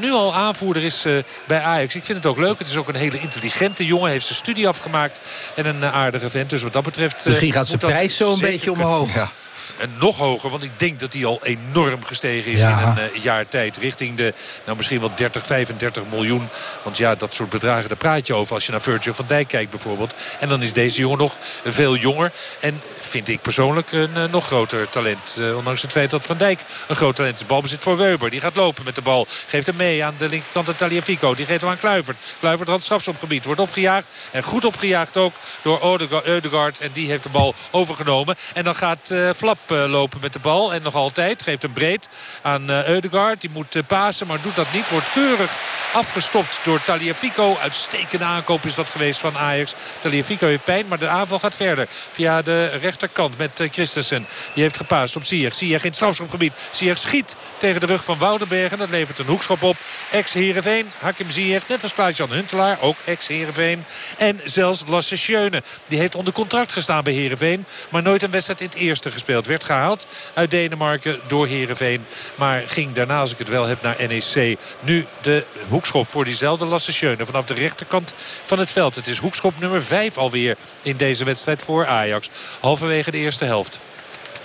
nu al aanvoerder is uh, bij Ajax. Ik vind het ook leuk. Het is ook een hele intelligente jongen. Heeft zijn studie afgemaakt. En een uh, aardige vent. Dus wat dat betreft... Uh, Misschien gaat zijn prijs zo een beetje omhoog. Ja. En nog hoger, want ik denk dat hij al enorm gestegen is ja. in een uh, jaar tijd. Richting de, nou misschien wel 30, 35 miljoen. Want ja, dat soort bedragen, daar praat je over. Als je naar Virgil van Dijk kijkt bijvoorbeeld. En dan is deze jongen nog veel jonger. En vind ik persoonlijk een uh, nog groter talent. Uh, ondanks het feit dat Van Dijk een groot talent is. De bal bezit voor Weber. Die gaat lopen met de bal. Geeft hem mee aan de linkerkant aan Taliafico. Die geeft hem aan Kluivert. Kluivert had strafschopgebied. Wordt opgejaagd. En goed opgejaagd ook door Eudegaard. En die heeft de bal overgenomen. En dan gaat Flap lopen met de bal. En nog altijd geeft hem breed aan Eudegaard. Die moet pasen, maar doet dat niet. Wordt keurig afgestopt door Taliafico. Uitstekende aankoop is dat geweest van Ajax. Taliafico heeft pijn, maar de aanval gaat verder. Via de rechterkant met Christensen. Die heeft gepaast op Ziyech. Ziyech in het strafschopgebied. Ziyech schiet tegen de rug van Woudenbergen. Dat levert een hoekschop op. Ex-Herenveen. Hakim Ziyech. Net als Klaas-Jan Huntelaar. Ook ex-Herenveen. En zelfs Lasse Schöne. Die heeft onder contract gestaan bij Herenveen. Maar nooit een wedstrijd in het eerste gespeeld. Werd gehaald uit Denemarken door Herenveen. Maar ging daarna, als ik het wel heb, naar NEC. Nu de hoekschop voor diezelfde Lasse Schöne. Vanaf de rechterkant van het veld. Het is hoekschop nummer 5 alweer in deze wedstrijd voor Ajax. Halverwege de eerste helft.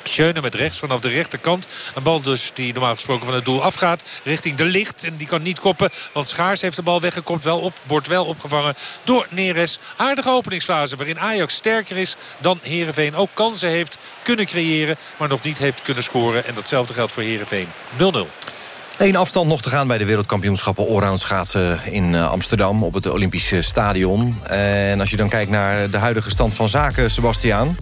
Schöne met rechts vanaf de rechterkant. Een bal dus die normaal gesproken van het doel afgaat. Richting de licht. En die kan niet koppen. Want Schaars heeft de bal weggekopt. Wel op, wordt wel opgevangen door Neres. Aardige openingsfase waarin Ajax sterker is dan Heerenveen. Ook kansen heeft kunnen creëren. Maar nog niet heeft kunnen scoren. En datzelfde geldt voor Heerenveen. 0-0. Eén afstand nog te gaan bij de wereldkampioenschappen allround schaatsen in Amsterdam op het Olympische Stadion. En als je dan kijkt naar de huidige stand van zaken, Sebastiaan.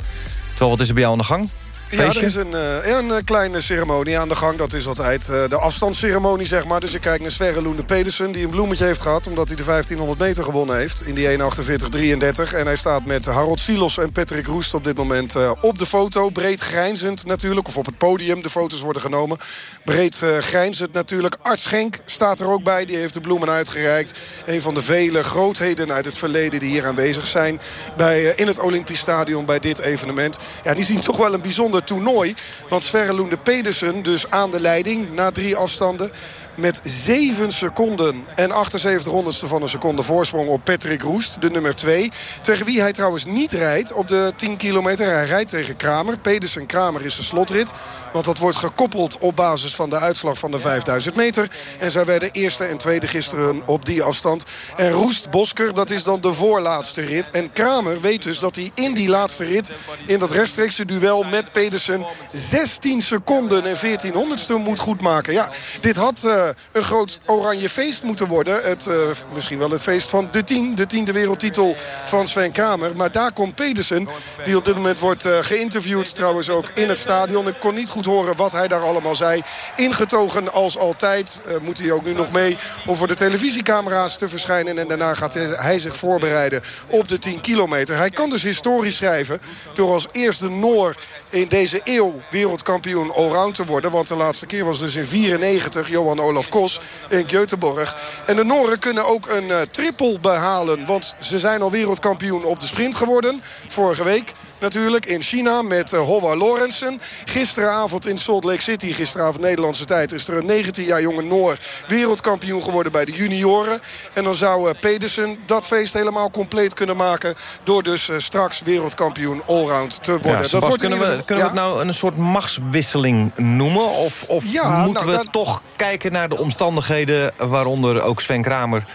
Terwijl, wat is er bij jou aan de gang? Ja, er is een, uh, een uh, kleine ceremonie aan de gang. Dat is altijd uh, de afstandsceremonie, zeg maar. Dus ik kijk naar Sverre Loende Pedersen, die een bloemetje heeft gehad... omdat hij de 1500 meter gewonnen heeft in die 1.48.33. En hij staat met Harold Silos en Patrick Roest op dit moment op de foto. Breed grijnzend natuurlijk, of op het podium. De foto's worden genomen. Breed grijnzend natuurlijk. Arts Schenk staat er ook bij, die heeft de bloemen uitgereikt. Een van de vele grootheden uit het verleden die hier aanwezig zijn... Bij, in het Olympisch Stadion bij dit evenement. Ja, die zien toch wel een bijzonder toernooi. Want Sverre Loende Pedersen dus aan de leiding na drie afstanden met 7 seconden en 78 honderdste van een seconde voorsprong op Patrick Roest, de nummer 2. Tegen wie hij trouwens niet rijdt op de 10 kilometer. Hij rijdt tegen Kramer. Pedersen Kramer is de slotrit. Want dat wordt gekoppeld op basis van de uitslag van de 5000 meter. En zij werden eerste en tweede gisteren op die afstand. En Roest Bosker, dat is dan de voorlaatste rit. En Kramer weet dus dat hij in die laatste rit... in dat rechtstreekse duel met Pedersen... 16 seconden en 14 honderdste moet goedmaken. Ja, dit had... Uh, een groot oranje feest moeten worden. Het, uh, misschien wel het feest van de tien. De tiende wereldtitel van Sven Kramer. Maar daar komt Pedersen, die op dit moment wordt uh, geïnterviewd. Trouwens ook in het stadion. Ik kon niet goed horen wat hij daar allemaal zei. Ingetogen als altijd. Uh, moet hij ook nu nog mee om voor de televisiecamera's te verschijnen. En daarna gaat hij zich voorbereiden op de 10 kilometer. Hij kan dus historisch schrijven door als eerste Noor in deze eeuw wereldkampioen allround te worden. Want de laatste keer was dus in 94 Johan Olaf Kos in Göteborg. En de Noren kunnen ook een uh, triple behalen. Want ze zijn al wereldkampioen op de sprint geworden. Vorige week natuurlijk in China met uh, Howard Lorensen. Gisteravond in Salt Lake City, gisteravond Nederlandse tijd... is er een 19 jaar jonge Noor wereldkampioen geworden bij de junioren. En dan zou uh, Pedersen dat feest helemaal compleet kunnen maken... door dus uh, straks wereldkampioen allround te worden. Ja, dat wordt kunnen, we, kunnen ja? we het nou een soort machtswisseling noemen? Of, of ja, moeten nou, we dat... toch kijken naar de omstandigheden... waaronder ook Sven Kramer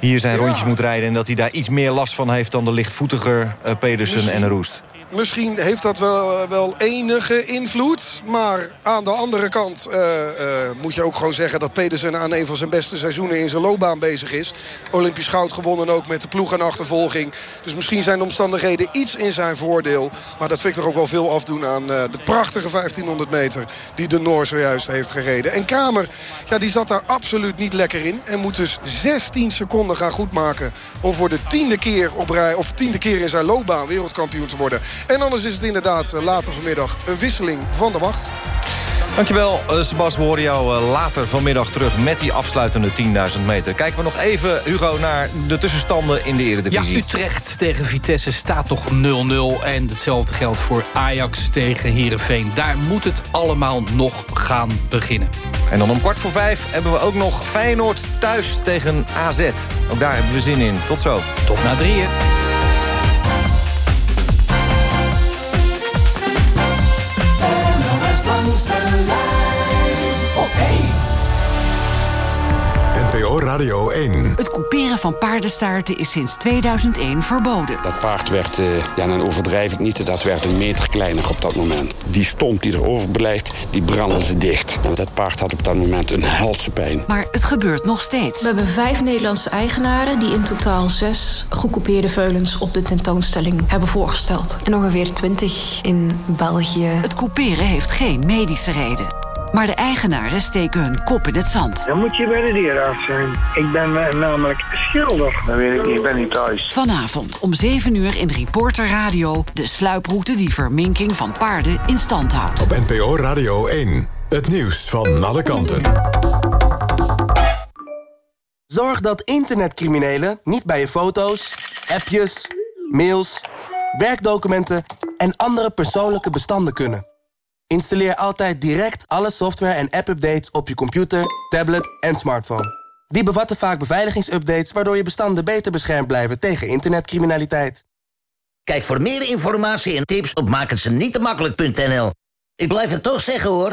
hier zijn rondjes moet rijden... en dat hij daar iets meer last van heeft dan de lichtvoetiger Pedersen en Roest? Misschien heeft dat wel, wel enige invloed. Maar aan de andere kant uh, uh, moet je ook gewoon zeggen... dat Pedersen aan een van zijn beste seizoenen in zijn loopbaan bezig is. Olympisch goud gewonnen ook met de ploeg en achtervolging. Dus misschien zijn de omstandigheden iets in zijn voordeel. Maar dat vind ik toch ook wel veel afdoen aan de prachtige 1500 meter... die de Noor zojuist heeft gereden. En Kramer, ja, die zat daar absoluut niet lekker in. En moet dus 16 seconden gaan goedmaken... om voor de tiende keer, op rij, of tiende keer in zijn loopbaan wereldkampioen te worden... En anders is het inderdaad later vanmiddag een wisseling van de wacht. Dankjewel, uh, Sebas. We horen jou uh, later vanmiddag terug met die afsluitende 10.000 meter. Kijken we nog even, Hugo, naar de tussenstanden in de Eredivisie. Ja, Utrecht tegen Vitesse staat toch 0-0. En hetzelfde geldt voor Ajax tegen Heerenveen. Daar moet het allemaal nog gaan beginnen. En dan om kwart voor vijf hebben we ook nog Feyenoord thuis tegen AZ. Ook daar hebben we zin in. Tot zo. Tot na drieën. alive. NPO Radio 1. Het couperen van paardenstaarten is sinds 2001 verboden. Dat paard werd, uh, ja dan overdrijf ik niet, dat werd een meter kleiner op dat moment. Die stomp die erover blijft, die brandden ze dicht. En dat paard had op dat moment een helsenpijn. Maar het gebeurt nog steeds. We hebben vijf Nederlandse eigenaren... die in totaal zes gecoupeerde veulens op de tentoonstelling hebben voorgesteld. En ongeveer twintig in België. Het couperen heeft geen medische reden. Maar de eigenaren steken hun kop in het zand. Dan moet je bij de dierenarts zijn. Ik ben namelijk schilder. Dat weet ik niet, ik ben niet thuis. Vanavond om 7 uur in Reporter Radio... de sluiproute die verminking van paarden in stand houdt. Op NPO Radio 1. Het nieuws van alle kanten. Zorg dat internetcriminelen niet bij je foto's, appjes, mails, werkdocumenten... en andere persoonlijke bestanden kunnen. Installeer altijd direct alle software en app-updates op je computer, tablet en smartphone. Die bevatten vaak beveiligingsupdates waardoor je bestanden beter beschermd blijven tegen internetcriminaliteit. Kijk voor meer informatie en tips op makkelijk.nl. Ik blijf het toch zeggen hoor.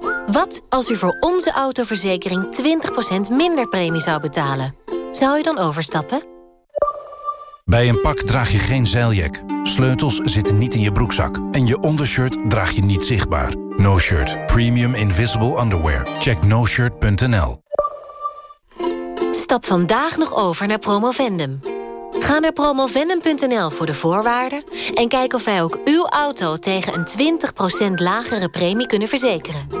Wat als u voor onze autoverzekering 20% minder premie zou betalen? Zou u dan overstappen? Bij een pak draag je geen zeiljak. Sleutels zitten niet in je broekzak. En je ondershirt draag je niet zichtbaar. No Shirt. Premium Invisible Underwear. Check noshirt.nl Stap vandaag nog over naar Promovendum. Ga naar promovendum.nl voor de voorwaarden... en kijk of wij ook uw auto tegen een 20% lagere premie kunnen verzekeren.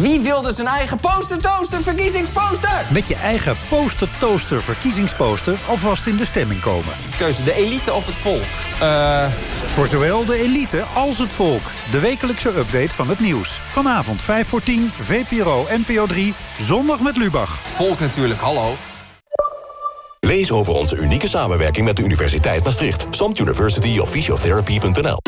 Wie wilde zijn eigen poster toaster verkiezingsposter? Met je eigen poster toaster verkiezingsposter alvast in de stemming komen. Keuze de elite of het volk? Eh... Voor zowel de elite als het volk. De wekelijkse update van het nieuws. Vanavond 5 voor 10, VPRO NPO 3, zondag met Lubach. Volk natuurlijk, hallo. Lees over onze unieke samenwerking met de Universiteit Maastricht. SOMT University of Physiotherapy.nl